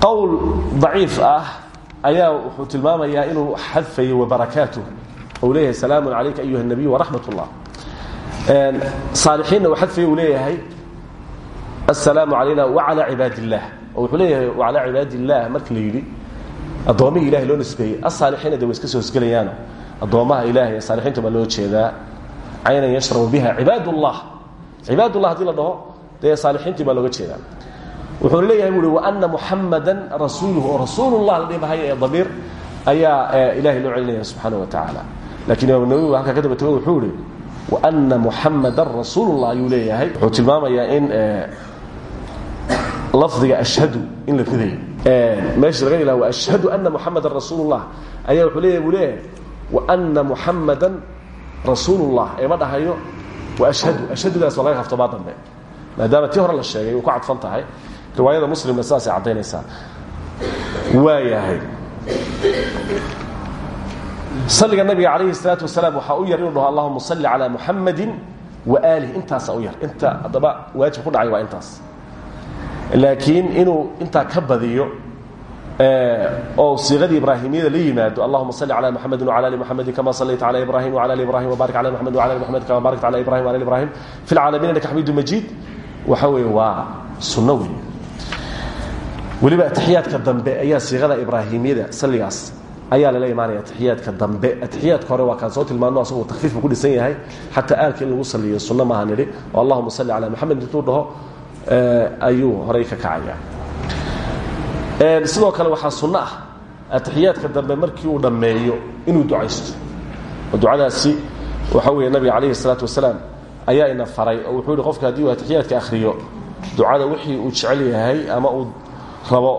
qowl daciif ah ayaa wuxuu tilmaamayaa inuu xadfayo wabarakaatuh ou leeyahay salaamu calayka ayuha nabiy waraxmat ullah saalixiinna uu xadfayo uu leeyahay assalaamu calayna wacalaa cibaad illah oo wuxuu leeyahay wacalaa cibaad illah marka la yidhi addoommihii ilahay loo nisbeeyey asaalixiina de iska soo hosgelayaano. Addoommaha ilahay ee baa loo jeedaa caynan yashrabu biha cibaad ullah cibaad ullah haddii la baa looga jeedaa. Wuxuuna leeyahay buui waana muxamadan rasuuluhu rasuulullah la dhibahayo ayaa ilahay loo celinaya subxaana wa tacaala. Lakiin imaam nawowi ka daba wuxuu ihi waana muxamadan rasuulullah ayuu wuxuu tilmaamayaa in lafdiga ashhadu in la ridayo. Meesha laga ilaha ashhadu ana muxamadan rasuulullah. Ayaa wuxuu leeyahay buu leeyahay waana muxamadan rasuulullah. Ee ma dhahayo waashhadu ashhadudaas waa laga haftobaa dambe. Maadaama tii hore la sheegay way ku cadfan tahay riwaayada muslimna sidaasay caddaynaysaa. Waayahay. Salliga nabiga calayhi salaatu wasalaam waxaa u yar inuu dhaho allahuma salli calaa muxamadin wa aalih intaasaa u yar. Inta haddaba waajib ku dhacay waa intaas laakiin inuu intaa ka badiyo oo siiqadii ibraahimiyada la yimaado allahuma salli calaa muxamedin wcala ali muxamedin kama sallayta cala ibrahim wcala ali ibrahim wbarik cala muxamed wcala ali muxamed kama barakta cala ibrahim wala ali ibrahim fi lcaalamiin innaka xamiidu majiid. Waxa weeye waa sunno wey weliba atixiyaadka dambe ayaa siiqada ibraahimiyada salligaas ayaa lala imaanaya atixiyaadka dambe. Atixiyaadka hore waa kaan soo tilmaano asagoo takfiif ku dhisan yahay. Xataa aalka lagu saliyo sunno maaha nidhi. Oo allahuma salli calaa muxamed intuu ayuu horay ka kacaya sidoo kale waxaa sunno ah atixiyaadka dambe markii uu dhammeeyo inuu ducaysto. Oo ducadaasi waxa weeye nabiga calayhi salaatu wasalaam ayaa ina faray oo wuxuu yihi qofka haddii uu atixiyaadka akhriyo ducada wixii uu jecel yahay ama uu rabo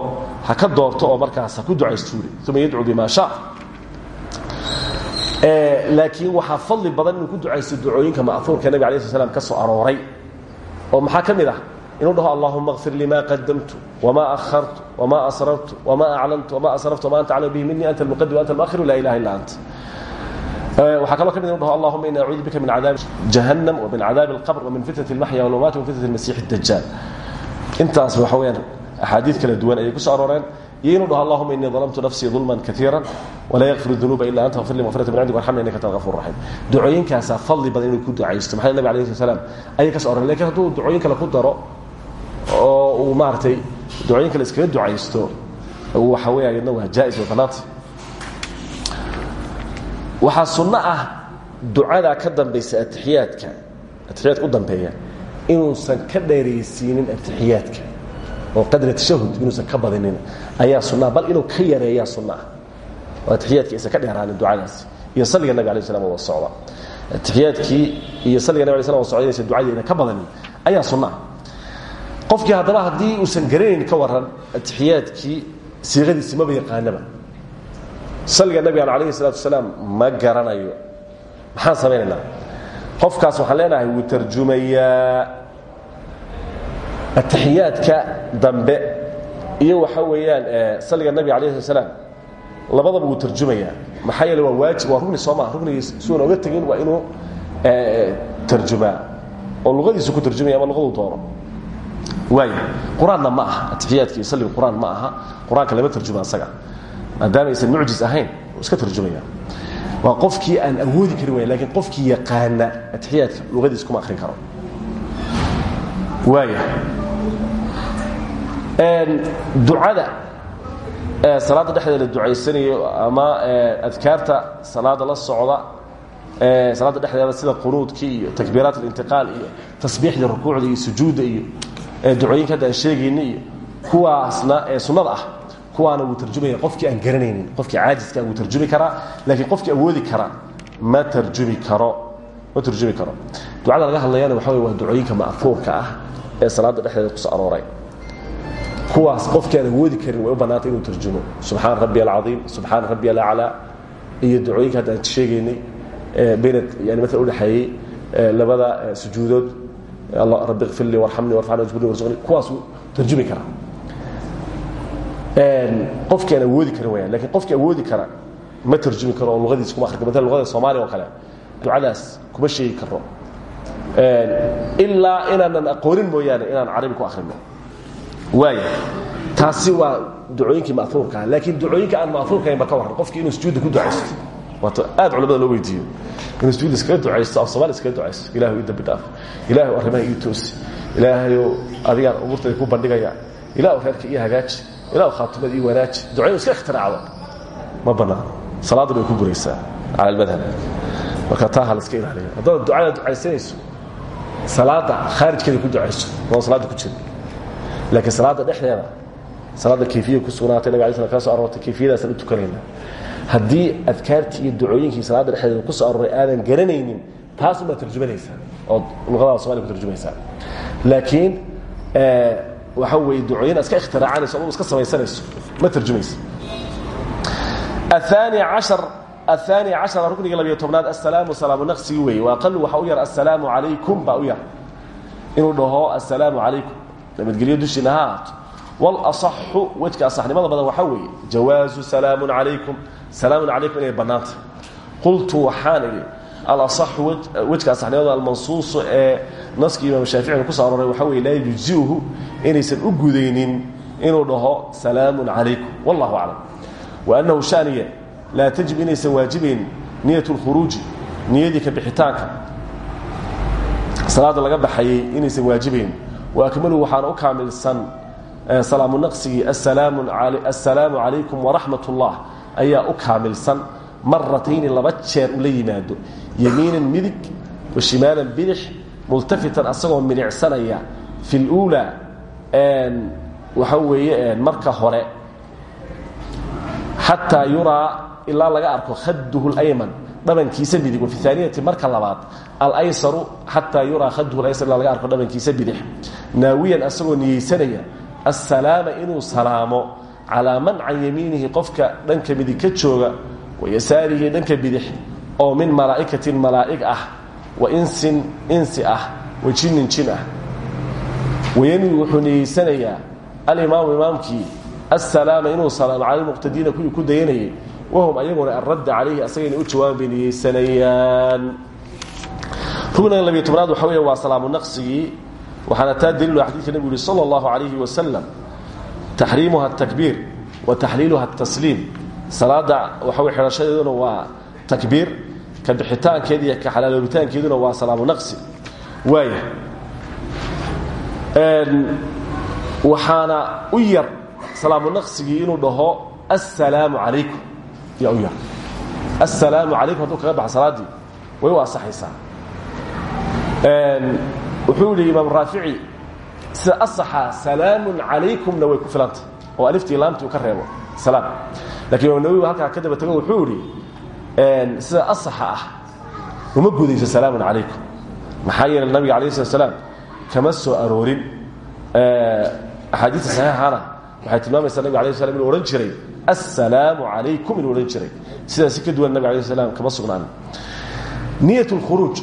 ha ka doorto oo markaas ha ku ducaystuuri uma yadcuu bima sha laakiin waxaa fadli badan inuu ku ducaysto ducooyinka ma'uurka nabig alay sl slam ka soo arooray. Oo maxaa ka mid ah inuu dhaho allahuma kfir limaa qadamtu wma ahartu wma asrartu wma aclantu wma asraftu wma anta bihi minii anta almuqadim anta almuahiru laa ilaha illa anta eh, waxaa kaloo ka ah inu dhaho allahuma ini acuudu bika min cadaabi jahannam wa min cadaabi alqabr wa min fitnat almaxya walmamaati wa fitnat almasiix addajaal intaas waxa weeyaan axaadiid kala duwan ayay ku soo arooreen. Iyo inuu dhaho allahuma inii dalamtu nafsii dulman kaiira walaa yakfiru dunuuba anta fir li mafirata min cindik warxamni innaka anta algafuur raxiim ducooyinkaasaa fadli badan inuu ku ducaysto maxaa nabi alayhi sala slam ka soo arooreen laakiin hadduu ku daro oo uu maaragtay ducooyin kale iskaga ducaysto waxa weya iyadna waa jaa-is way banaanta waxaa sunno ah ducadaa ka dambaysa atixiyaadka atixiyaadka u dambeeya inuusan ka dheeraysiinin atixiyaadka oo qadra tashahud inuusan ka badinin. Ayaa sunnaha bal inuu ka yareeyaa sunna. Ah oo atixiyaadkii aysan ka dheeraanin ducadaasi iyo salliga nabig alay slam wada socda. Atixiyaadkii iyo salliga nabig alay slam wada socda inaysan ducadii ayna ka badanin ayaa sunna. ah qofkii haddaba haddii uusan garanayn ka waran atixiyaadkii siiqadiisi maba yaqaanaba. Salliga nabiga calayhi salaatu wasalaam ma garanayo. Maxaan samaynaynaa qofkaas waxaan leenahay wuu tarjumayaa atixiyaadka dambe iyo waxa weeyaan salliga nabiga alayh slat slaam labadaba wuu tarjumayaa. Maxaa yeele waa waajib waa rugni soo maa rugnigiis suuna oga tegin waa inuu tarjumaa. Oo luqadiisu ku tarjumaya ama luqaduu doono qur'aanna ma aha. Atixiyaadka iyo salliga qur'aan ma aha. Qur'aanka lama tarjuma asaga. Maadaama aysan mucjiz ahayn iska turjumaya waa qofkii aan awoodi karin waya lakiin qofkii yaqaana atixiyaadka luqadiis kuma akrin karo. Waaya ducada salaadda dhexdeeda la ducaysanayo ama adkaarta salaada la socda salaadda dhexdeeda sida qunuudkii iyo takbiiraat alintiqaal iyo tasbiixda rukuucda iyo sujuudda iyo ducooyinka hadda aan sheegayna iyo kuwaasna ee sunnada ah kuwaana wuu tarjumaya qofkii aan garanaynin qofkii caajiska wuu tarjumi karaa laakiin qofkii awoodi kara ma tarjumi karo ma tarjumi karo. Ducada laga hadlayana waxa wey waa ducooyinka ma'fuurka ah ee salaadda dhexdeeda ku soo arooray. Kuwaas qofkii aan awoodi karin way u bannaantay inuu tarjumo. Subxaan rabbi alcaiim subxaan rabbi alaclaa iyo ducooyinka hadda aan sheegaynay baynad yani maala udhexeeyey labada sujuudood rabbi kfir lii warxamnii warfacni wajburni warzuqni kuwaasuu tarjumi karaa qofkii aan awoodi karin wayaan lakiin qofkii awoodi kara ma tarjumi karo oo luqadiisa kuma akhri karo luqada soomaaliya oo kale ducadaas kuma sheegi karo. Ilaa inaanan aqoonin mooyaane inaan carabi ku akhrino waaya taasi waa ducooyinkii ma'uurkaa laakiin ducooyinka aan ma'uurkahayn ba ka warran. Qofkii inuu sujuudda ku ducaysto waata aad culamada loo weydiiyo. Inuu sujuudda iskaga ducaysto af somalia iskaga ducaysto ilahay ii dambi dhaaf. Ilahay arrimaha ii toosi. Ilaahayow adigaan umuurtayda ku bandhigaya. Ilah reerka ii hagaaji. Ilah khaatimada ii wanaaji. Ducaynu iska ikhtiraacdo ma bannaano. Salaaddu bay ku buraysaa cala almadhab marka taa ha la iska ilaaliyo. Haddaad ducada ducaysanayso salaadda khaarijkeeda ku ducayso oon salaadda ku jirin laakiin salaadda dhexdeeda salaadda kayfiya ku sugnaatay nabig alay slam ka soo aroortay kayfiyadaasaan u tukanayna haddii adkaartii iyo ducooyinkii salaadda dhexdeeda ku soo arooray aadan garanaynin taasun baad tarjumanaysaa ood luqadaada somaliya ku tarjumaysaa laakiin waxa weeye ducooyin aad iska ikhtiraacayso odu iska samaysanayso ma tarjumaysa aلثaanي caشhaر الثاني caشhaر rukniga labiyo tobnaad aلsalaamu salaamu naqsigi weeye waaqalu waxa u yar aلsalaamu عalaykum baa u yar inuu dhaho aلsalaamu عalaykum nabadgelyo dushiina ha ahaato wاlaصaxu wejka asaxnimada badan waxaa weeye jawaazu salaamu عalaykum salaamun calaykum inay bannaantah qultu waxaan idhi alasaxu wejka asaxnimada almansuusu ee naskii imaam shaaficina ku soo arooray waxaa wey laa inaysan u gudaynin inuu dhaho salaamun calaykum wallahu aclam. Wa annahu shaaniye laa tajib inaysan waajibayn niyat lkhuruuji niyadii ka bixitaanka. Salaada laga baxayay inaysan waajibayn wa akmalu waxaana u kaamilsan eh, salaamu naqsigii assalaamu calaykum waraxmat اllah ayaa u kaamilsan maratayni laba jeer ula yimaado yamiinan midig washimaalan bidix multafitan asagoo milicsanaya fi luulaa waxa weeye marka hore xataa yuraa ilaa laga arko khaduhu اlayman dhabankiisa midig. Wafi aaniyati marka labaad alaysaru xataa yuraa khaduhu aysar ilaa laga arko dhabankiisa bidix. Naawiyan asagoo niyeysanaya assalaama inuu salaamo calaa man can yamiinihi qofka dhanka midig ka jooga wa yasaarihi dhanka bidix oo min malaa'ikatin malaa'ig ah wa insin insi ah wa jinnin jin ah. Wayanwi wuxuu niyeysanayaa alimaamu imaamkii assalaama inuu salaamo cala muqtadiina kuwii ku dayanayay wahum ayaguna aradda calayhi asagayna u jawaaban bay niyeysanayaan. Rugniga waxa weeye waa salaamu naqsigii waxaana taa daliilu xadiidka nebigu yihi sala allahu calayhi taxriimuha takbiir wa taxliiluha tasliim salaada waxaw xidhashadeeduna waa takbiir ka bixitaankeeda ka xalaalobitaankeeduna waa salaamu naqsi waaya waxaana u yar salaamu naqsigii inuu dhaho assalaamu calaykum yaa u yar assalaamu calaykum kaga baxa salaaddii way u asaxaysaa wuxuu yihi imaam raafici sida asaxa salaamun calaykumna way ku filanta oo aliftii laamtii uu ka reebo salaam laakiin imaam nawowi halkaa ka daba tago wuxuu yihi sida asaxa ah uma gudayso salaamun calaykum maxaa yeelay nabiga alayh slat slaam kama soo aroorin axaadiista saxiixana waxay tilmaamaysaa nabig alay slam inuu odhan jiray assalaamu calaykum inuu odhan jiray sidaasi ka duwan nabig alay slam kama sugnaan niyat اlkhuruuj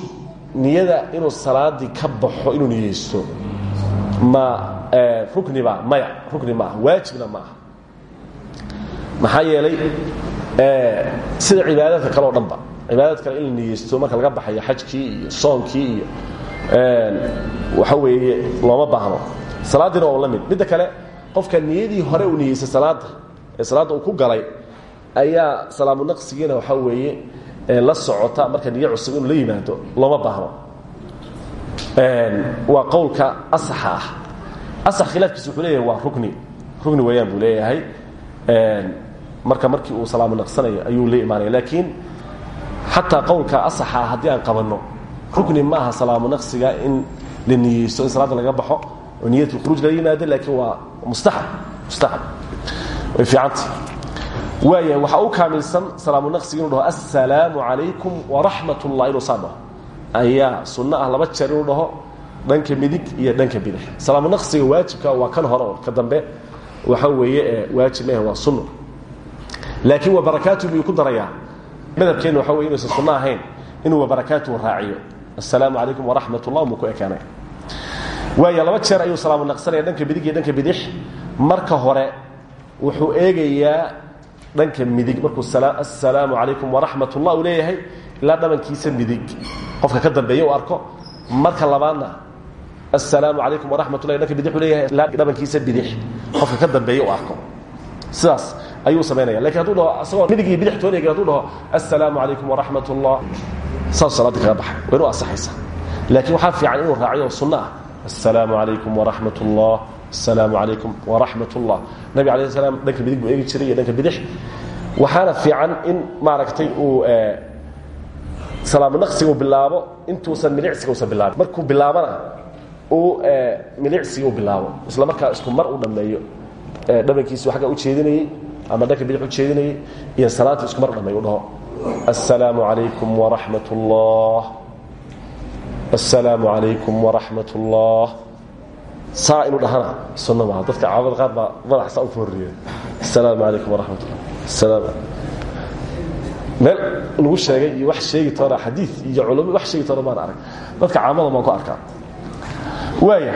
niyada inuu salaadii ka baxo inuu niyeysto ma rukniba maya rukni maaha waajibna maaha maxaa yeelay sida cibaadaadka kale o dhan ba. Cibaadaad kale in la niyeysto marka laga baxayo xajkii iyo soonkii iyo waxa weeye looma baahno. Salaadiina waa la mid midda kale qofka niyadii hore uu niyeystay salaada ee salaadda uu ku galay ayaa salaamu naqsigiina waxaa weeye la socota marka niyo cusub inuu la yimaado looma baahno waa qowlka asaxa ah. Asax khilaafkiisa wuxuu waa rukni. Rukni weeyaan buu leeyahay. Marka markii uu salaamu naqsanayo ayuu la laakiin xataa qowlka asaxa ah aan qabanno rukni ma aha salaamu naqsiga in la niyeysto laga baxo oo niyat lkhuruuj lala yimaado laakiin waa mustaxab mustaxab. Way fiicanta waaya waxaa kaamilsan salaamu naqsiga inu dhaho assalaamu calaykum waraxmat ullah inuu saa ayaa sunno ah laba jeer inuu dhaho dhanka midig iyo dhanka bidix. Salaamu naqsiga waajibka waa kan hore ka dambe waxa weeye waajib maahe waa sunno. Laakiin wa barakaatu buu ku darayaa. Madhabkeenna waxa weye inuusan sunno ahayn inuu wa barakaatuhu raaciyo. Assalaamu calaykum waraxmat ullah muu ku ekaanay. Waaya laba jeer ayuu salaamu naqsanaya dhanka midig iyo dhanka bidix. Marka hore wuxuu eegayaa dhanka midig. Markuu assalaamu calaykum waraxmat ullah uu leeyahay ilaa dhabankiisa midig qofka ka dambeeye u arko marka labaadna assalaamu calaykum waraxmat ullahi dhanka bidix uu leeyahay dhabankiisa bidix. Qofka ka dambeeye u arko. Sidaas ayuu samaynaya laakiin hadduu dhaho asagoo midig iyo bidix toon eegin haduu dhaho assalaamu calaykum waraxmat ullah saasuu salaadda kaga baxay. Waa inu asaxaysa laakiin waxaa fiican inuu raaciyo oo sunno ah. Assalaamu calaykum waraxmat ullah assalaamu calaykum waraxmat ullah nabig alay slam dhanka midig buu eegi jiray iyo dhanka bidix. Waxaana fiican in maaragtay uu uu bilaabo intuusan milicsiga usan bilaabin. Markuu bilaabana uu milicsiga u bilaabo. Isla markaa isku mar uu dhammeeyo dhabankiisu agga u jeedinayey ama dhanka bidix u jeedinayey iyo salaadii isku mar dhammeeyo u assalaamu calaykum waraxmat ullah assalaamu calaykum waraxmat ullah saa dhahana sunno maaha dadka caabada qaar baa madax u foorriya assalaamu calaykum waraxmat ullah meel lagu sheegay iyo wax sheegi toona xadiid iyo culamo wax sheegi toona maan arag. Dadka caamada baan ku arkaa waaya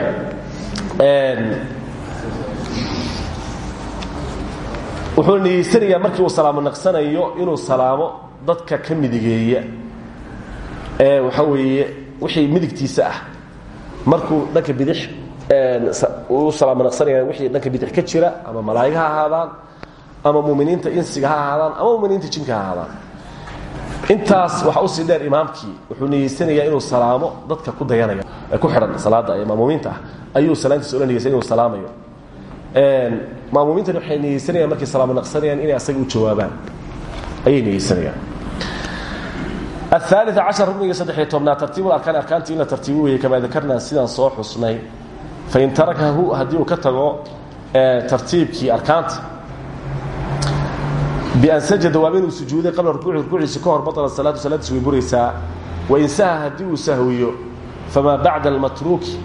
wuxuu niyeysanayaa markii uu salaamo naqsanayo inuu salaamo dadka ka midigeeya. Ee waxa weeye wixii midigtiisa ah. Markuu dhanka bidix uu salaamo naqsanaya wixii dhanka bidix ka jira ama malaa'iga ha ahaadaan ama muminiinta insiga ha ahaadaan ama muminiinta jinka ha ahaadaan intaas waxa usii dheer imaamkii wuxuu niyeysanayaa inuu salaamo dadka ku dayanaya ee ku xidhan salaada ee maamuumiinta ah ayuu salaantiisa ula niyeysanay inuu salaamayo maamuumiintani waxay niyeysanayaan markay salaamo naqsanayaan inay asaga u jawaabaan ayay niyeysanayaan الثالث caشر rukniga saddexiyo tobnaad tartiib arkaan arkaantii in la tartiibi weeye kamaa dakarnaa sidaan soo xusnay fain tarakahu haddii uu ka tago tartiibkii arkaanta bian sajada waaba inuu sujuuday qabla rukuuci rukuuciisi ka hor baطla salaatu salaadiis way buraysaa wain saha haddii uu sahwiyo famaa bacda almatruuki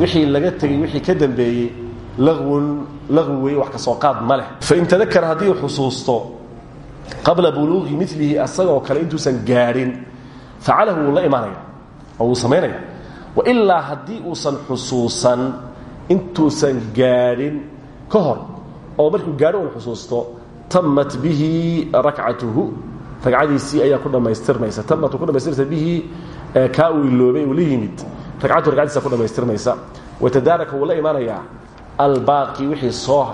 wixii laga tegey wixii ka dambeeyey lagwun lagwi weeye wax ka soo qaad ma leh fain tadakara haddii uu xusuusto qabla buluuqi milihi asagoo kale intuusan gaadhin facalahu wuu la imaanaya oo wuu samaynaya tamat bihi rakcatuhu. Ragcadiisii ayaa ku dhammaystirmaysa. Tamat ku dhamaystirmaysa bihi kaa uu iloobay uu la yimid. Ragcatuhu ragcadiisa ku dhammaystirmaysa. Watadaaraka wuu la imaanayaa. Albaaqi wixii soo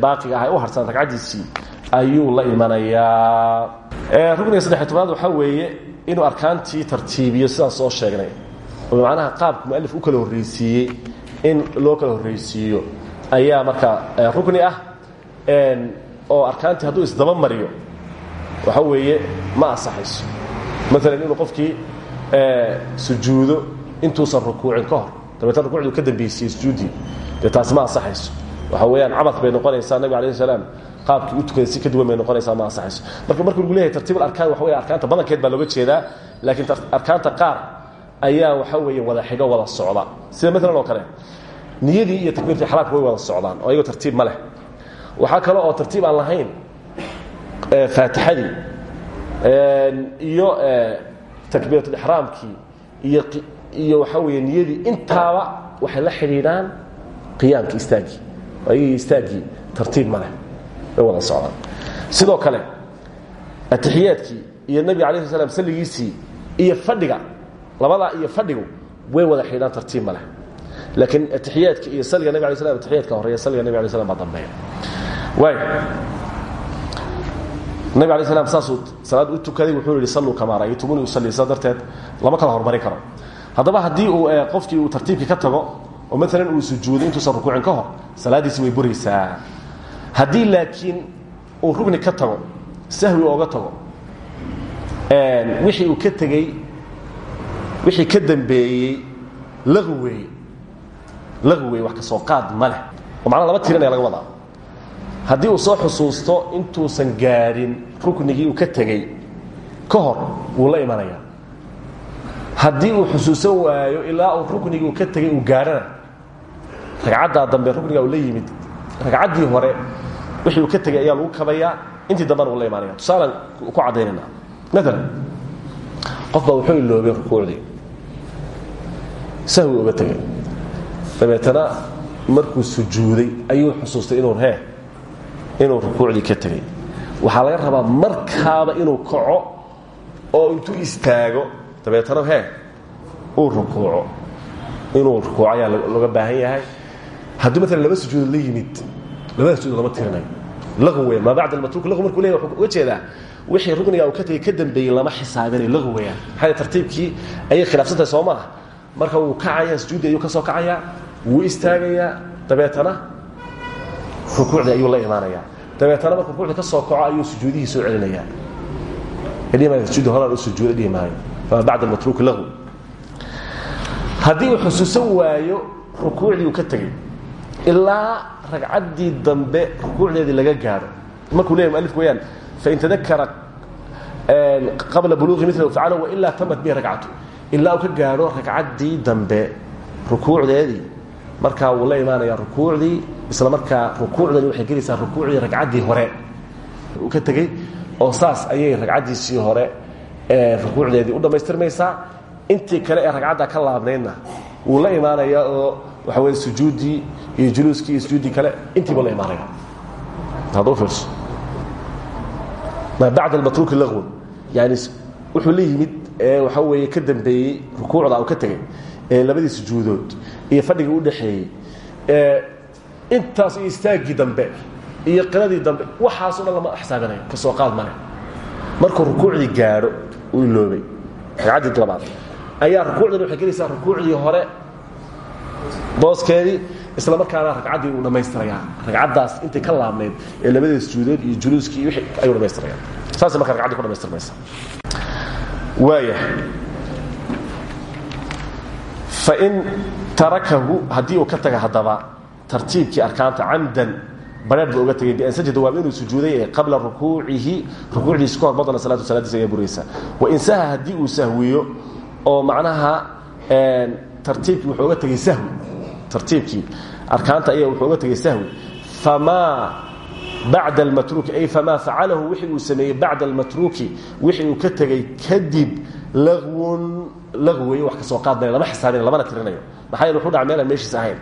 baaqiga ah ee u harsan ragcadiisii ayuu la imanayaa rukniga saddex tobnaad waxaa weeye inuu arkaantii tartiibiyo sidaan soo sheegnay. Oo macnaha qaabka mualif u kala horreysiiyey in loo kala horreysiiyo ayaa marka rukni ah oo arkaantii hadduu isdaba mariyo waxa weeye ma asaxayso maalan inuu qofkii sujuudo intuusan rukuucin ka hor dabeetna rukuucduu ka dambeysiyey sujuuddii dee taasi ma asaxayso waxa weeyaan cabad bay noqonaysaa nabig alayh salaam qaabkii u tukaday si ka duwan bay noqonaysaa ma asaxayso marka markuu lagu leeyahay tartiib alarkaan waxa weeye arkaanta badankeed baa looga jeedaa laakiin arkaanta qaar ayaa waxa weeye wada xigo wada socda. Sida maalan oo kale niyadii iyo takbiirtii xaraamka way wada socdaan oo ayagoo tartiib ma leh waxaa kale oo tartiib aan lahayn faatixadii iyo takbiiratulixraamkii iyo iyo waxaa weeye niyadii intaaba waxay la xidhiidhaan qiyaamkii istaaggii ayagii istaaggii tartiib ma leh way sidoo kale atixiyaadkii iyo nebiga alay sl slam iyo fadhiga labadaa iyo fadhigu way wada xidhiidhaan tartiib ma leh. Laakiin iyo saliga nabig alay slam atixiyaadka horreeya saliga nabig alay slam baa dambeeya nabig alay slam saasuu salaad u tukaday wuxuu yihi salluu kamaa ra'aytumuni usalli. Saa darteed lama kala hormarin karo. Haddaba haddii uu qofkii uu tartiibkii ka tago oo maalan uu sujuudo intuusan rukuucin ka hor salaaddiisi way buraysaa. Haddii laakiin uu rugni ka tago sahwi ooga tago wixii uu ka tegey wixii ka dambeeyey laqwi weeye laqwi weeye wax ka soo qaad ma leh. Oo macnaa laba tirinaya laga wadaa haddii uu soo xusuusto intuusan gaadhin ruknigii uu ka tegey ka hor wuu la imanayaa haddii uu xusuusan waayo ilaa uu ruknigii uu ka tegey uu gaadhana ragcaddaa dambe rukniga uu la yimid ragcaddii hore wixii uu ka tegey ayaa lagu kabayaa intii dambena uu la imaanaya tusaalan ku caddaynayna. Maalan qof wuxuu iloobay rukuucdii sahwi uga tegey. Dabeetana markuu sujuuday ayuu xusuustay inuu hee inuu rukuucdii ka tegey waxaa laga rabaa markaaba inuu kaco oo intuu istaago dabeetana hee uu rukuuco. Inuu rukuuco ayaa looga baahan yahay. Haddii maalan laba sujuudood la yimid labada sujuudood lama tirinayo laqwe maa bacda almatruuk laqw markuu leeyahy wuxuu uga jeedaa wixii rukniga uu ka tegey ka dambeeyey lama xisaabinayo laqweyaan maxaa tartiibkii ayay khilaafsantahay soo maaha marka wuu kacayaa sujuuddii ayuu ka soo kacayaa wuu istaagayaa dabeetana rukuucdii ayuu la imaanayaa. Dabeetana markuu rukuucdii ka soo kaco ayuu sujuudihii soo celinayaa. Dhihi sujuudi horaan u sujuuda dhihi maayo maa bacda almatruuki laqwi haddii uu xusuusan waayo rukuucdii uu ka tegey ilaa ragcaddii dambe rukuucdeedii laga gaadho markuu leeyahy mualifku wayaan fain tadakara qabla buluuqi mila facala wailaa tamat bihi ragcatu. Ilaa uu ka gaadho ragcaddii dambe rukuucdeedii markaa wuu la imaanayaa rukuucdii isla markaa rukuucdani waxay gelaysaa rukuucdii ragcaddii hore. Ka tegey oo saas ayay ragcaddiisii hore rukuucdeedii u dhammaystirmaysaa. Intii kale ee ragcadda ka laabnaydna wuu la imaanayaa oo waxa weye sujuuddii iyo juluuskii iyo sujuuddii kale intiiba la imaanaya hadda u fiirso. Maa bacda almatruuki laqwun yani wuxuu la yimid ee waxa weeye ka dambeeyey rukuucda uu ka tegey labadii sujuudood iyo fadhigii u dhaxeeyey ee intaas iyo istaaggii dambe iyo qiradii dambe waxaasoo dhan lama xisaabinayo ka soo qaad male. Markuu rukuucdii gaadho uu iloobay. Ragcaddii labaad ayaa rukuucdan waxay gelaysaa rukuucdii hore booskeedii isla markaana ragcaddii uu dhammaystirayaa. Ragcaddaas intay ka laabnayd ee labadii sujuudood iyo juluuskii wixii ayuu dhammaystirayaa. Saasay marka ragcaddii ku dhamaystirmaysa waaya fain tarakahu haddii uu ka taga haddaba tartiibkii arkaanta camdan bareer ba uga tegay bian sajada waa inuu sujuuday qabla rukuucihi rukuucdiisa ka hor badana salaatu salaadiisa ayaa buraysa. Wain saha haddii uu sahwiyo oo macnaha tartiibkii wuxuu uga tegay sahwi tartiibkii arkaanta ayaa wuxuu uga tegay sahwi. Famaa bacda almatruuki ay famaa facalahu wixii uu sameeyey bacda almatruuki wixii uu ka tegey kadib lagwun lagwey wax ka soo qaadmaya lama xisaabinayo lamana tirinayo. Maxaa yeele wuxuu dhaca meel aan meeshiis ahayn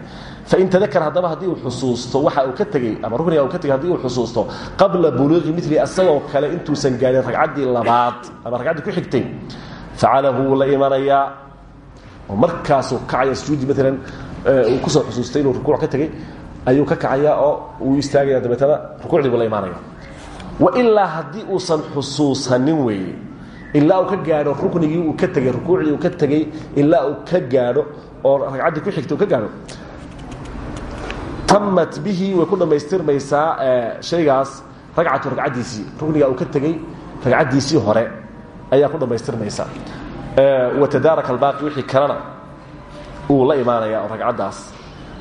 fain tadakar haddaba haddii uu xusuusto waxa uu ka tegey ama rukniga uu ka tegey haddii uu xusuusto qabla buluuqi mili asagoo kale intuusan gaadhin ragcaddii labaad ama ragcaddii ku xigtay facalahu wuu la imanayaa oo markaasuu kacaya sujuuddii maalan uu ku soo xusuustay inuu rukuuc ka tegey ayuu ka kacayaa oo uu istaagaya dabeetana rukuucdii buu la imaanaya wailaa haddii uusan xusuusanin weeye ilaa uu ka gaadho ruknigii uu ka tegey rukuucdii uu ka tegey ilaa uu ka gaadho oo ragcaddii ku xigtay uu ka gaadho. Tamat bihi way ku dhammaystirmaysaa shaygaas ragcatu ragcaddiisii. Ruknigaa uu ka tegey ragcaddiisii hore ayaa ku dhammaystirmaysa watadaaraka albaaqi wixii kalena uu la imaanaya oo ragcaddaas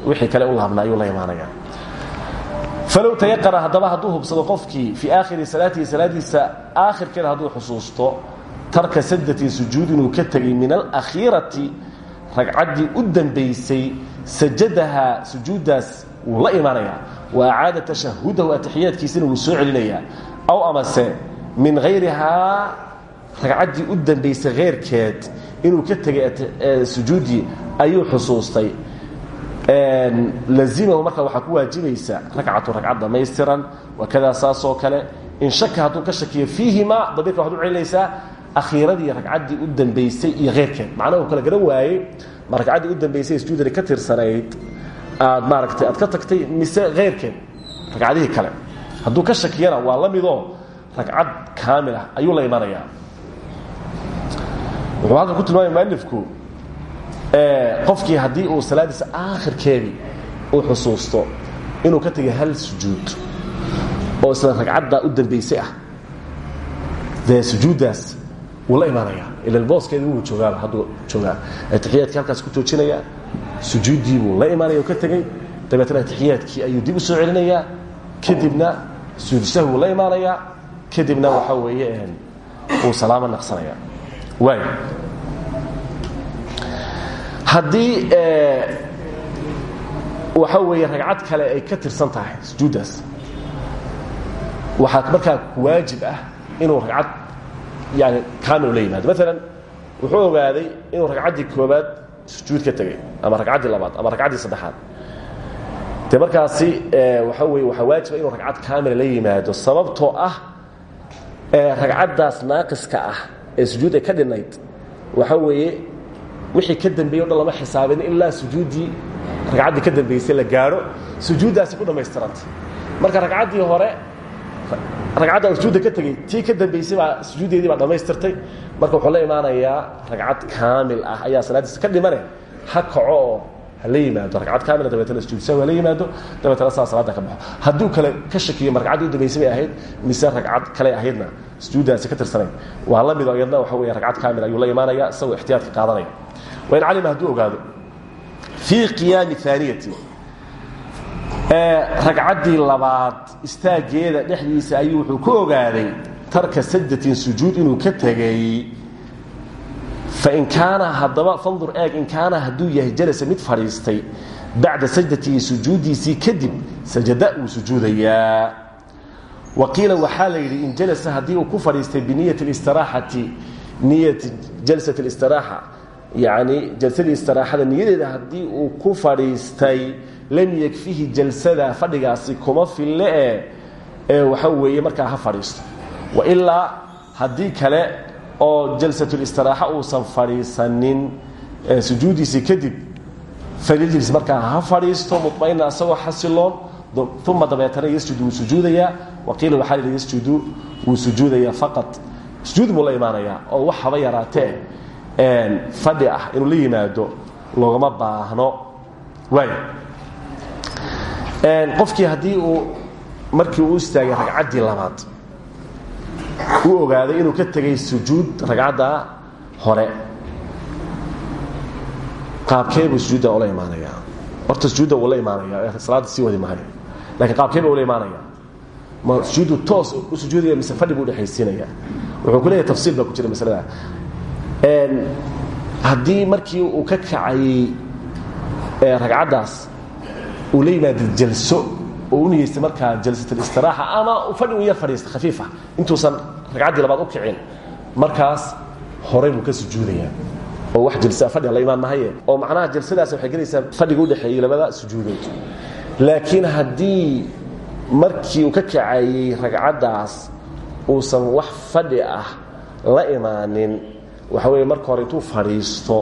wixii kale u laabna ayuu la imaanaya falow tayaqana haddaba hadduu hubsado qofkii fii aakhiri salaatihi salaadiisa aakhirkeeda hadduu xusuusto tarka sajdatin sujuud inuu ka tegey min alakhiirati ragcaddii u dambaysay sajadahaa sujuuddaas wuu la imaanayaa. Wa acaada tashahudahu atixiyaadkiisina wuu soo celinayaa. Aw amase min hayrihaa ragcaddii u dambaysay heyrkeed inuu ka tegay sujuuddii ayuu xusuustay. Lazimahu marka waxaa ku waajibaysa ragcatu ragcad dhamaystiran wakadaa saasoo kale in shaka hadduu ka shakiyo fiihima damiirka waxad u celinaysaa akhiiradii ragcaddii u dambaysay iyo heyrkeed macnaha uu kala garan waayey ma ragcaddii u dambaysay sujuudani ka tirsanayd aad maaragtay aad ka tagtay mise heyrkeed ragcadihii kale. Hadduu ka shakiyana waa la midoo ragcad kaamil ah ayuu la imanayaa wuxuu halkan ku tilmaamaya mualifku qofkii haddii uu salaadiisa aakhirkeedii uu xusuusto inuu ka tegay hal sujuud oo isla ragcaddaa u dambaysay ah. Dee sujuuddaas wuu la imaanayaa. Ila booskeedii wuu joogaaba hadduu joogaa. Atixiyaadkii halkaas ku joojinayaa sujuuddii buu la imaanaya ka tegey dabeetna atixiyaadkii ayuu dib u soo celinayaa. Kadibna sujuud sahwi wuu la imaanayaa kadibna waxaa weeye uu salaamo naqsanayaa waay. Haddii waxa weeye ragcad kale ay ka tirsan tahay sujuuddaas waxaa markaa waajib ah inuu ragcad yani kaamil la yimaado maalan wuxuu ogaaday inuu ragcaddii koobaad sujuud ka tegey ama ragcaddii labaad ama ragcaddii saddexaad. De markaasi waxa weye waxaa waajiba inuu ragcad kaamila la yimaado sababtoo ah ragcaddaas naaqiska ah ee sujuud ay ka dhinayd waxa weeye wixii ka dambeeyey o dhan lama xisaabin ilaa sujuuddii ragcaddii ka dambaysay la gaadho sujuuddaasi ku dhammaystirantay marka ragcaddii hore ragcadda sujuudda ka tegey tii ka dambaysay baa sujuuddeedii baa dhammaystirtay. Marka wuxuu la imaanayaa ragcad kaamil ah ayaa salaaddiisa ka dhimane ha kaco oo ha la yimaado. Ragcad kaamila dabeetana sujuud sahwi ha la yimaado dabeetana saa salaadda ka baxo. Hadduu kale ka shakiyo ma ragcaddii dambaysay bay ahayd mise ragcad kale ahaydna sujuuddaasi ka tirsanayn waa la mido iyadna waxa weeye ragcad kaamil ayuu la imaanaya isagoo ixtiyaadka qaadanaya. Wain calima hadduu ogaado fii qiyaami aaniyati ragcaddii labaad istaaggeeda dhexdiisa ayuu wuxuu ku ogaaday tarka sajdatin sujuud inuu ka tegey fain kaana haddaba fandur eeg in kaana hadduu yahay jalasa mid fadhiistay bacda sajdatihi sujuuddiisii kadib sajada wuu sujuudayaa. Wa qiila waxaa la yidhi in jalasa haddii uu ku fadhiistay biniyati اlistiraaxati niyati jalsat اlistiraaxa yacni jalsadii istiraaxada niyadeeda haddii uu ku fadhiistay lam yakfihi jalsada fadhigaasi kuma fille e ee waxa weeye markaa ha fadhiisto. Wailaa haddii kale oo jalsatulistiraxa uusan fadhiisanin sujuuddiisii kadib falijlis markaa ha fadhiisto muطmaina isagoo xasiloon uma dabeetana yasjud wuu sujuudayaa. Waqiila waxaa lihi yasjudu wuu sujuudayaa faqad sujuud buu la oo wax haba yaraatee fadhi ah inuu la yimaado loogama baahno. Waay qofkii haddii uu markii uu istaagay ragcaddii labaad uu ogaaday inuu ka tegay sujuud ragcadda hore. Qaabkeebuu sujuudda ula imaanaya. Horta sujuudda uu la imaanaya salaadda sii wadi maayo lakiin qaabkeeba ula imaanaya. Ma sujuuddu toos u sujuudaya mise fadhi buu dhexaysiinaya. Wuxuu ku leeyahay tafsiil baa ku jira masalada. Haddii markii uu ka kacayey ragcaddaas uu la yimaado jalso oo u niyeystay markaa jalsatalistiraaxa ama fadhi u yar fadhiista khafiifa intuusan ragcaddii labaad u kicin. Markaas horay buu ka sujuudayaa. Oo wax jalsaa fadhiga la imaan mahaye oo macnaha jalsadaas waxay gelaysaa fadhiga u dhexeeyey labada sujuudood. Laakiin haddii markii uu ka kacayey ragcaddaas uusan wax fadhi ah la imaanin waxa weeye marka hore intuu fadhiisto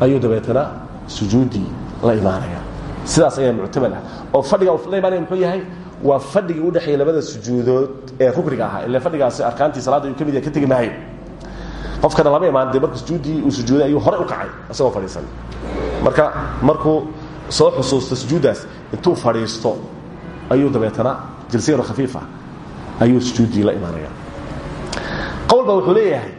ayuu dabeetana sujuuddii la imaanaya sidaas ayaa muctamad ah. Oo fadhiga la imaanaya muxuu yahay? Waa fadhigii u dhexeeya labada sujuudood ee rukniga ahaa. Ile fadhigaasi arkaantii salaadda ayuu ka mid yahay ka tegi maahay. Qofkana lama imaan dee marka sujuuddii uu sujuuday ayuu hore u kacay isagoo fadhiisan. Marka markuu soo xusuusto sujuuddaas intuu fadhiisto ayuu dabeetana jalsa yaro khafiifa ayuu sujuuddii la imaanaya qowl baa wuxuu leeyahay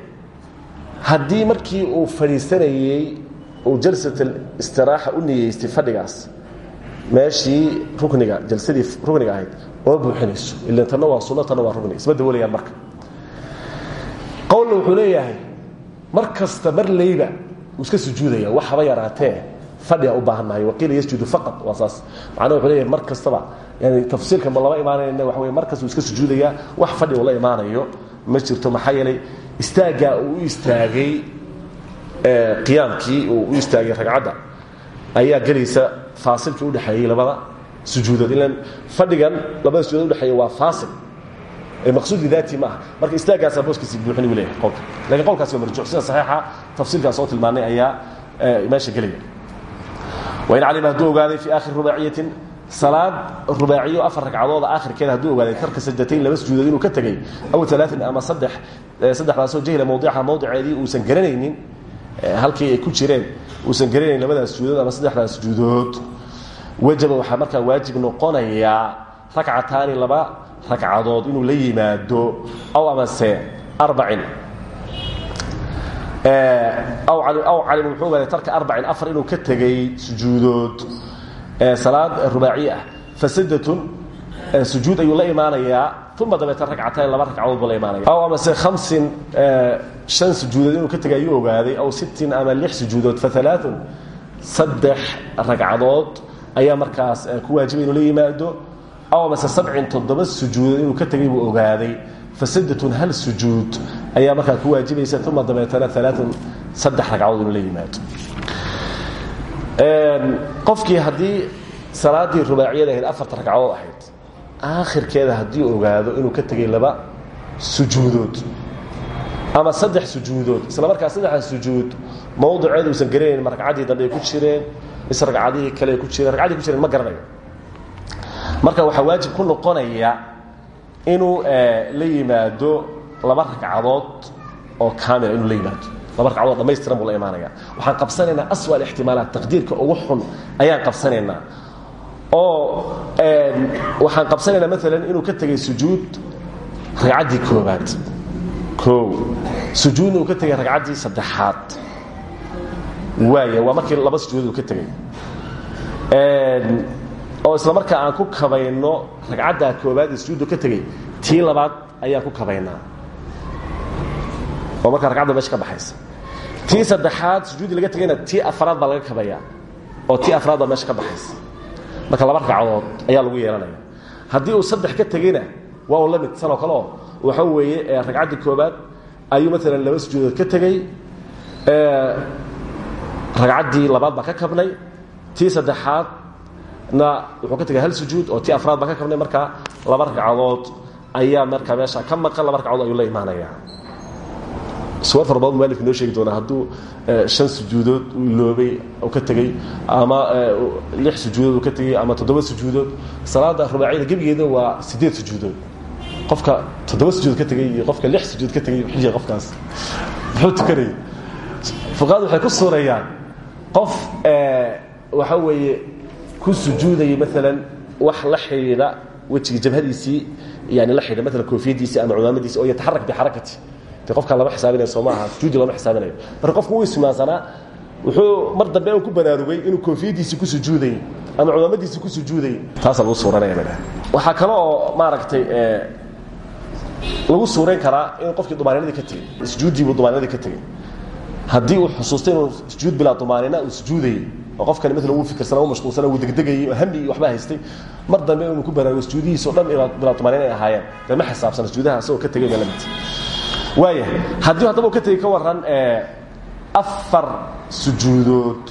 haddii markii uu fadhiisanayey uu jalsat istiraaxa u niyeystay fadhigaas meeshii rukniga jalsadii rukniga ahayd uma buuxinayso. Ila tanna waa sunno tanna waa rukni. Isma dabolayaan marka. Qowlna wuxuu leeyahay mar kasta mar leyba uu iska sujuudaya wax haba yaraatee fadhiga u baahan mahayo waqiila yasjudu faqad waa saas. Macnaha wuxuu leeyahay mar kastaba yani tafsiirka ma lama imaanayna waxa weye mar kasta uu iska sujuudayaa wax fadhi uu la imaanayo ma jirto maxaa yeelay istaaggaa uu u istaagay qiyaamkii uu u istaagay ragcadda ayaa gelaysa faasilkii udhexeeyey labada sujuudood ilan fadhigan labada sujuudood udhexeeya waa faasil maqsuud lidaati ma aha marka istaaggaasa booskiisi buuxin buu leeyahay qowlka lakiin qowlkaasi waa marjuuc sida saxiixa tafsiilkaan soo tilmaanay ayaa meesha gelaya wain calima hadduu ogaaday fii aakhiri rubaaciyatin salaad rubaaciyo afar ragcadooda aakhirkeeda hadduu ogaaday tarka sajdatayn laba sujuudood inuu ka tegey aw alaain ama saddex saddexdaasoo jahla mawdica mawdiceedii uusan garanaynin halkii ay ku jireen uusan garanayn labadaas sujuudood ama saddexdaas sujuudood wajaba waxaa markaa waajib noqonayaa ragcataani laba ragcadood inuu la yimaado aw amase arbacin. Aw calim wuxuu ogaaday tarka arbacin afar inuu ka tegey sujuudood. Salaad rubaaciye ah. Fasadatun sujuud ayuu la imaanayaa uma dabeeta ragcataan laba ragcadood buu la imaanaya. Aw amase hamsin shan sujuudood inuu ka tegay ayuu ogaaday aw sittin ama lix sujuudood fa alaaun saddex ragcadood ayaa markaas ku waajibay inuu la yimaado aw amase sabcin toddoba sujuudood inuu ka tegay buu ogaaday fasadatun hal sujuud ayaa markaa ku waajibaysa uma dabeetana alaaun saddex ragcadood inuu la yimaado qofkii haddii salaadii rubaaciyada ahayd afarta ragcadood ahayd aakhirkeeda haddii ogaado inuu ka tegay laba sujuudood ama saddex sujuudood isla markaa saddexda sujuud mawdiceeda uusan garanayn ma ragcaddii dambe ay ku jireen mise ragcadihii kale ay ku jireen ragcaddii ku jireen ma garanayo. Marka waxaa waajib ku noqonaya inuu la yimaado laba ragcadood oo kaamila inuu la yimaado. Laba ragcadood dhamaystiran buu la imaanaya waxaan qabsanaynaa aswa alixtimaalaat taqdiirka ugu xun ayaan qabsanaynaa. Oo waxaan qabsanaynaa maalan inuu ka tegay sujuud ragcaddii koobaad o sujuudna uu ka tegay ragcaddii saddexaad. Waaya waa markii laba sujuudood uu ka tegey oo isla markaa aan ku kabayno ragcaddaa koobaad ee sujuuddu ka tegey tii labaad ayaan ku kabaynaa. Oo markaa ragcadda meesha ka baxaysa. Tii saddexaad sujuuddii laga tegayna tii afraad baa laga kabayaa oo tii afraad baa meesha ka baxaysa. Marka laba ragcadood ayaa lagu yeelanaya haddii uu saddex ka tegeyna waa uu la mid sanoo kale oo waxa weeye ragcaddii koobaad ayuu maalan laba sujuudood ka tegey ragcaddii labaad baa ka kabnay. Tii saddexaadna wuxuu ka tegay hal sujuud oo tii afraad baa ka kabnay markaa laba ragcadood. Ayaa markaa meesha ka maqan laba ragcadood ayuu la imaanaya. Suwar fara badan mualifka noo sheegi doonaa hadduu shan sujuudood uu iloobay u ka tegey ama lix sujuudood uu ka tegey ama toddoba sujuudood. Salaada rubaaciyada gebigeeda waa siddeed sujuudood qofka toddoba sujuud ka tegey iyo qofka lix sujuud ka tegey xilliga qofkaas. Muxuu tukanayay fuqahadu waxay ku suurayaan qof waxa weeye ku sujuudayay maalan wax la xidhiidha wejiga jabhadiisii yani la xidhiidha maalan koofiyadiisii ama cumaamadiisi oo yataxarak bixarakati de qofkaan lama xisaabinayo soo maaha sujuudi lama xisaabinayo marka qofku uu ismaansanaa wuxuu mar dambe ku banaarugay inuu koofiyadiisii ku sujuudayy ama cumaamadiisii ku sujuudayy taasaa lagu suuranaya waxaa kale oo maaragtay lagu suurayn karaa inuu qofkii dumaaninadii ka tegey sujuuddiibuu dumaaninadii ka tegey haddii uu xusuustay inuu sujuud bilaa dumaanina uu sujuudayey oo qofkani maala wuu fikirsana u mashquulsana wuu degdegayey oo hami iyo waxbaa haystay mar dambe inuu ku baraarugo sujuudihiisa o dhan bilaa dumaanina ay ahaayeen. Dee ma xisaabsana sujuudaha asagoo ka tegay baa la mid. Waaya haddii haddaba uu ka tegey ka warran afar sujuudood.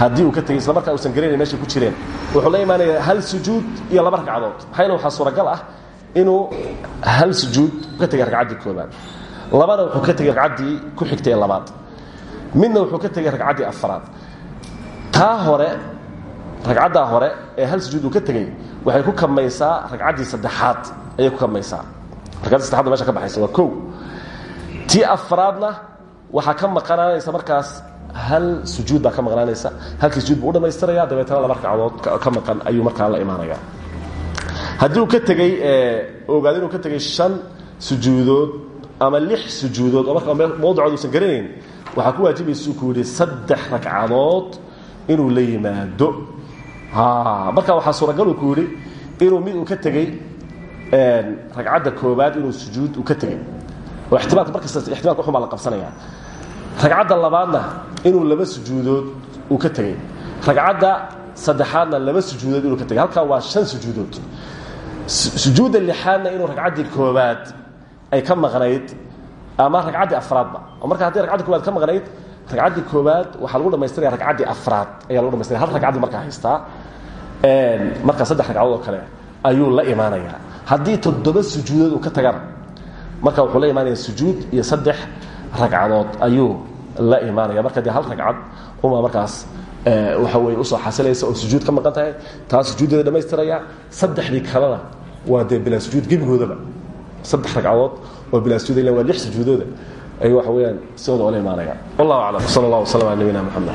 Haddii uu ka tegey isla markaa uusan garanayn meshay ku jireen wuxuu la imaanaya hal sujuud iyo laba ragcadood. Maxaa yeele waxaa suuragal ah inuu hal sujuud ka tegay ragcaddii koobaad labana wuxuu ka tegey ragcaddii ku xigtay labaad. Midna wuxuu ka tegey ragcaddii afaraad taa hore ragcaddaa hore ee hal sujuud uu ka tegey waxay ku kabmaysaa ragcaddii saddexaad ayay ku kabmaysaa ragcaddii saddexaad meesha ka baxaysa waa kow. Tii afraadna waxaa ka maqanaanaysa markaas hal sujuud baa ka maqnaanaysa halkii sujuud buu u dhamaystiraya dabeetana laba ragcadood ka maqan ayuu markaa la imaanaya haddii uu ka tegey ogaado inuu ka tegey shan sujuudood ama lix sujuudood oo markaa mawdicood uusan garanayn waxaa ku waajibaysa uu ku yidhi saddex ragcadood inuu la yimaado. Marka waxaa suuragal uu ku yidhi inuu mid uu ka tegey ragcadda koobaad inuu sujuud uu ka tegey oo ixtimaalka markasta ixtimalka xun baa la qabsanaya ragcadda labaadna inuu laba sujuudood uu ka tegey ragcadda saddexaadna laba sujuudood inuu ka tegey halkaa waa shan sujuudood sujuudda lixaadna inuu ragcaddii koobaad ay ka maqnayd ama ragcaddii afraadba. Oo marka haddii ragcaddii koobaad ka maqnayd ragcaddii koobaad waxaa lagu dhamaystiraya ragcaddii afraad ayaa lagu dhamaystiraya hal ragcaddi markaa haystaa marka saddex ragcadood oo kale ayuu la imaanayaa. Haddii toddoba sujuudood uu ka tagana marka wuxuu la imaanaya sujuud iyo saddex ragcadood ayuu la imaanaya marka dee hal ragcad uma markaas waxa weye u soo xasilaysa oo sujuud ka maqan tahay. Taa sujuuddeeda dhammaystiraya saddexdii kalena waa dee bilaa sujuud gebigoodaba. Saddex ragcadood oo bilaa sujuud ila waa lix sujuudooda. Ay waxa weeyaan sidooda ola imaanayaan wallahu aclam. Sala allah waslam ala nabiyina moxamed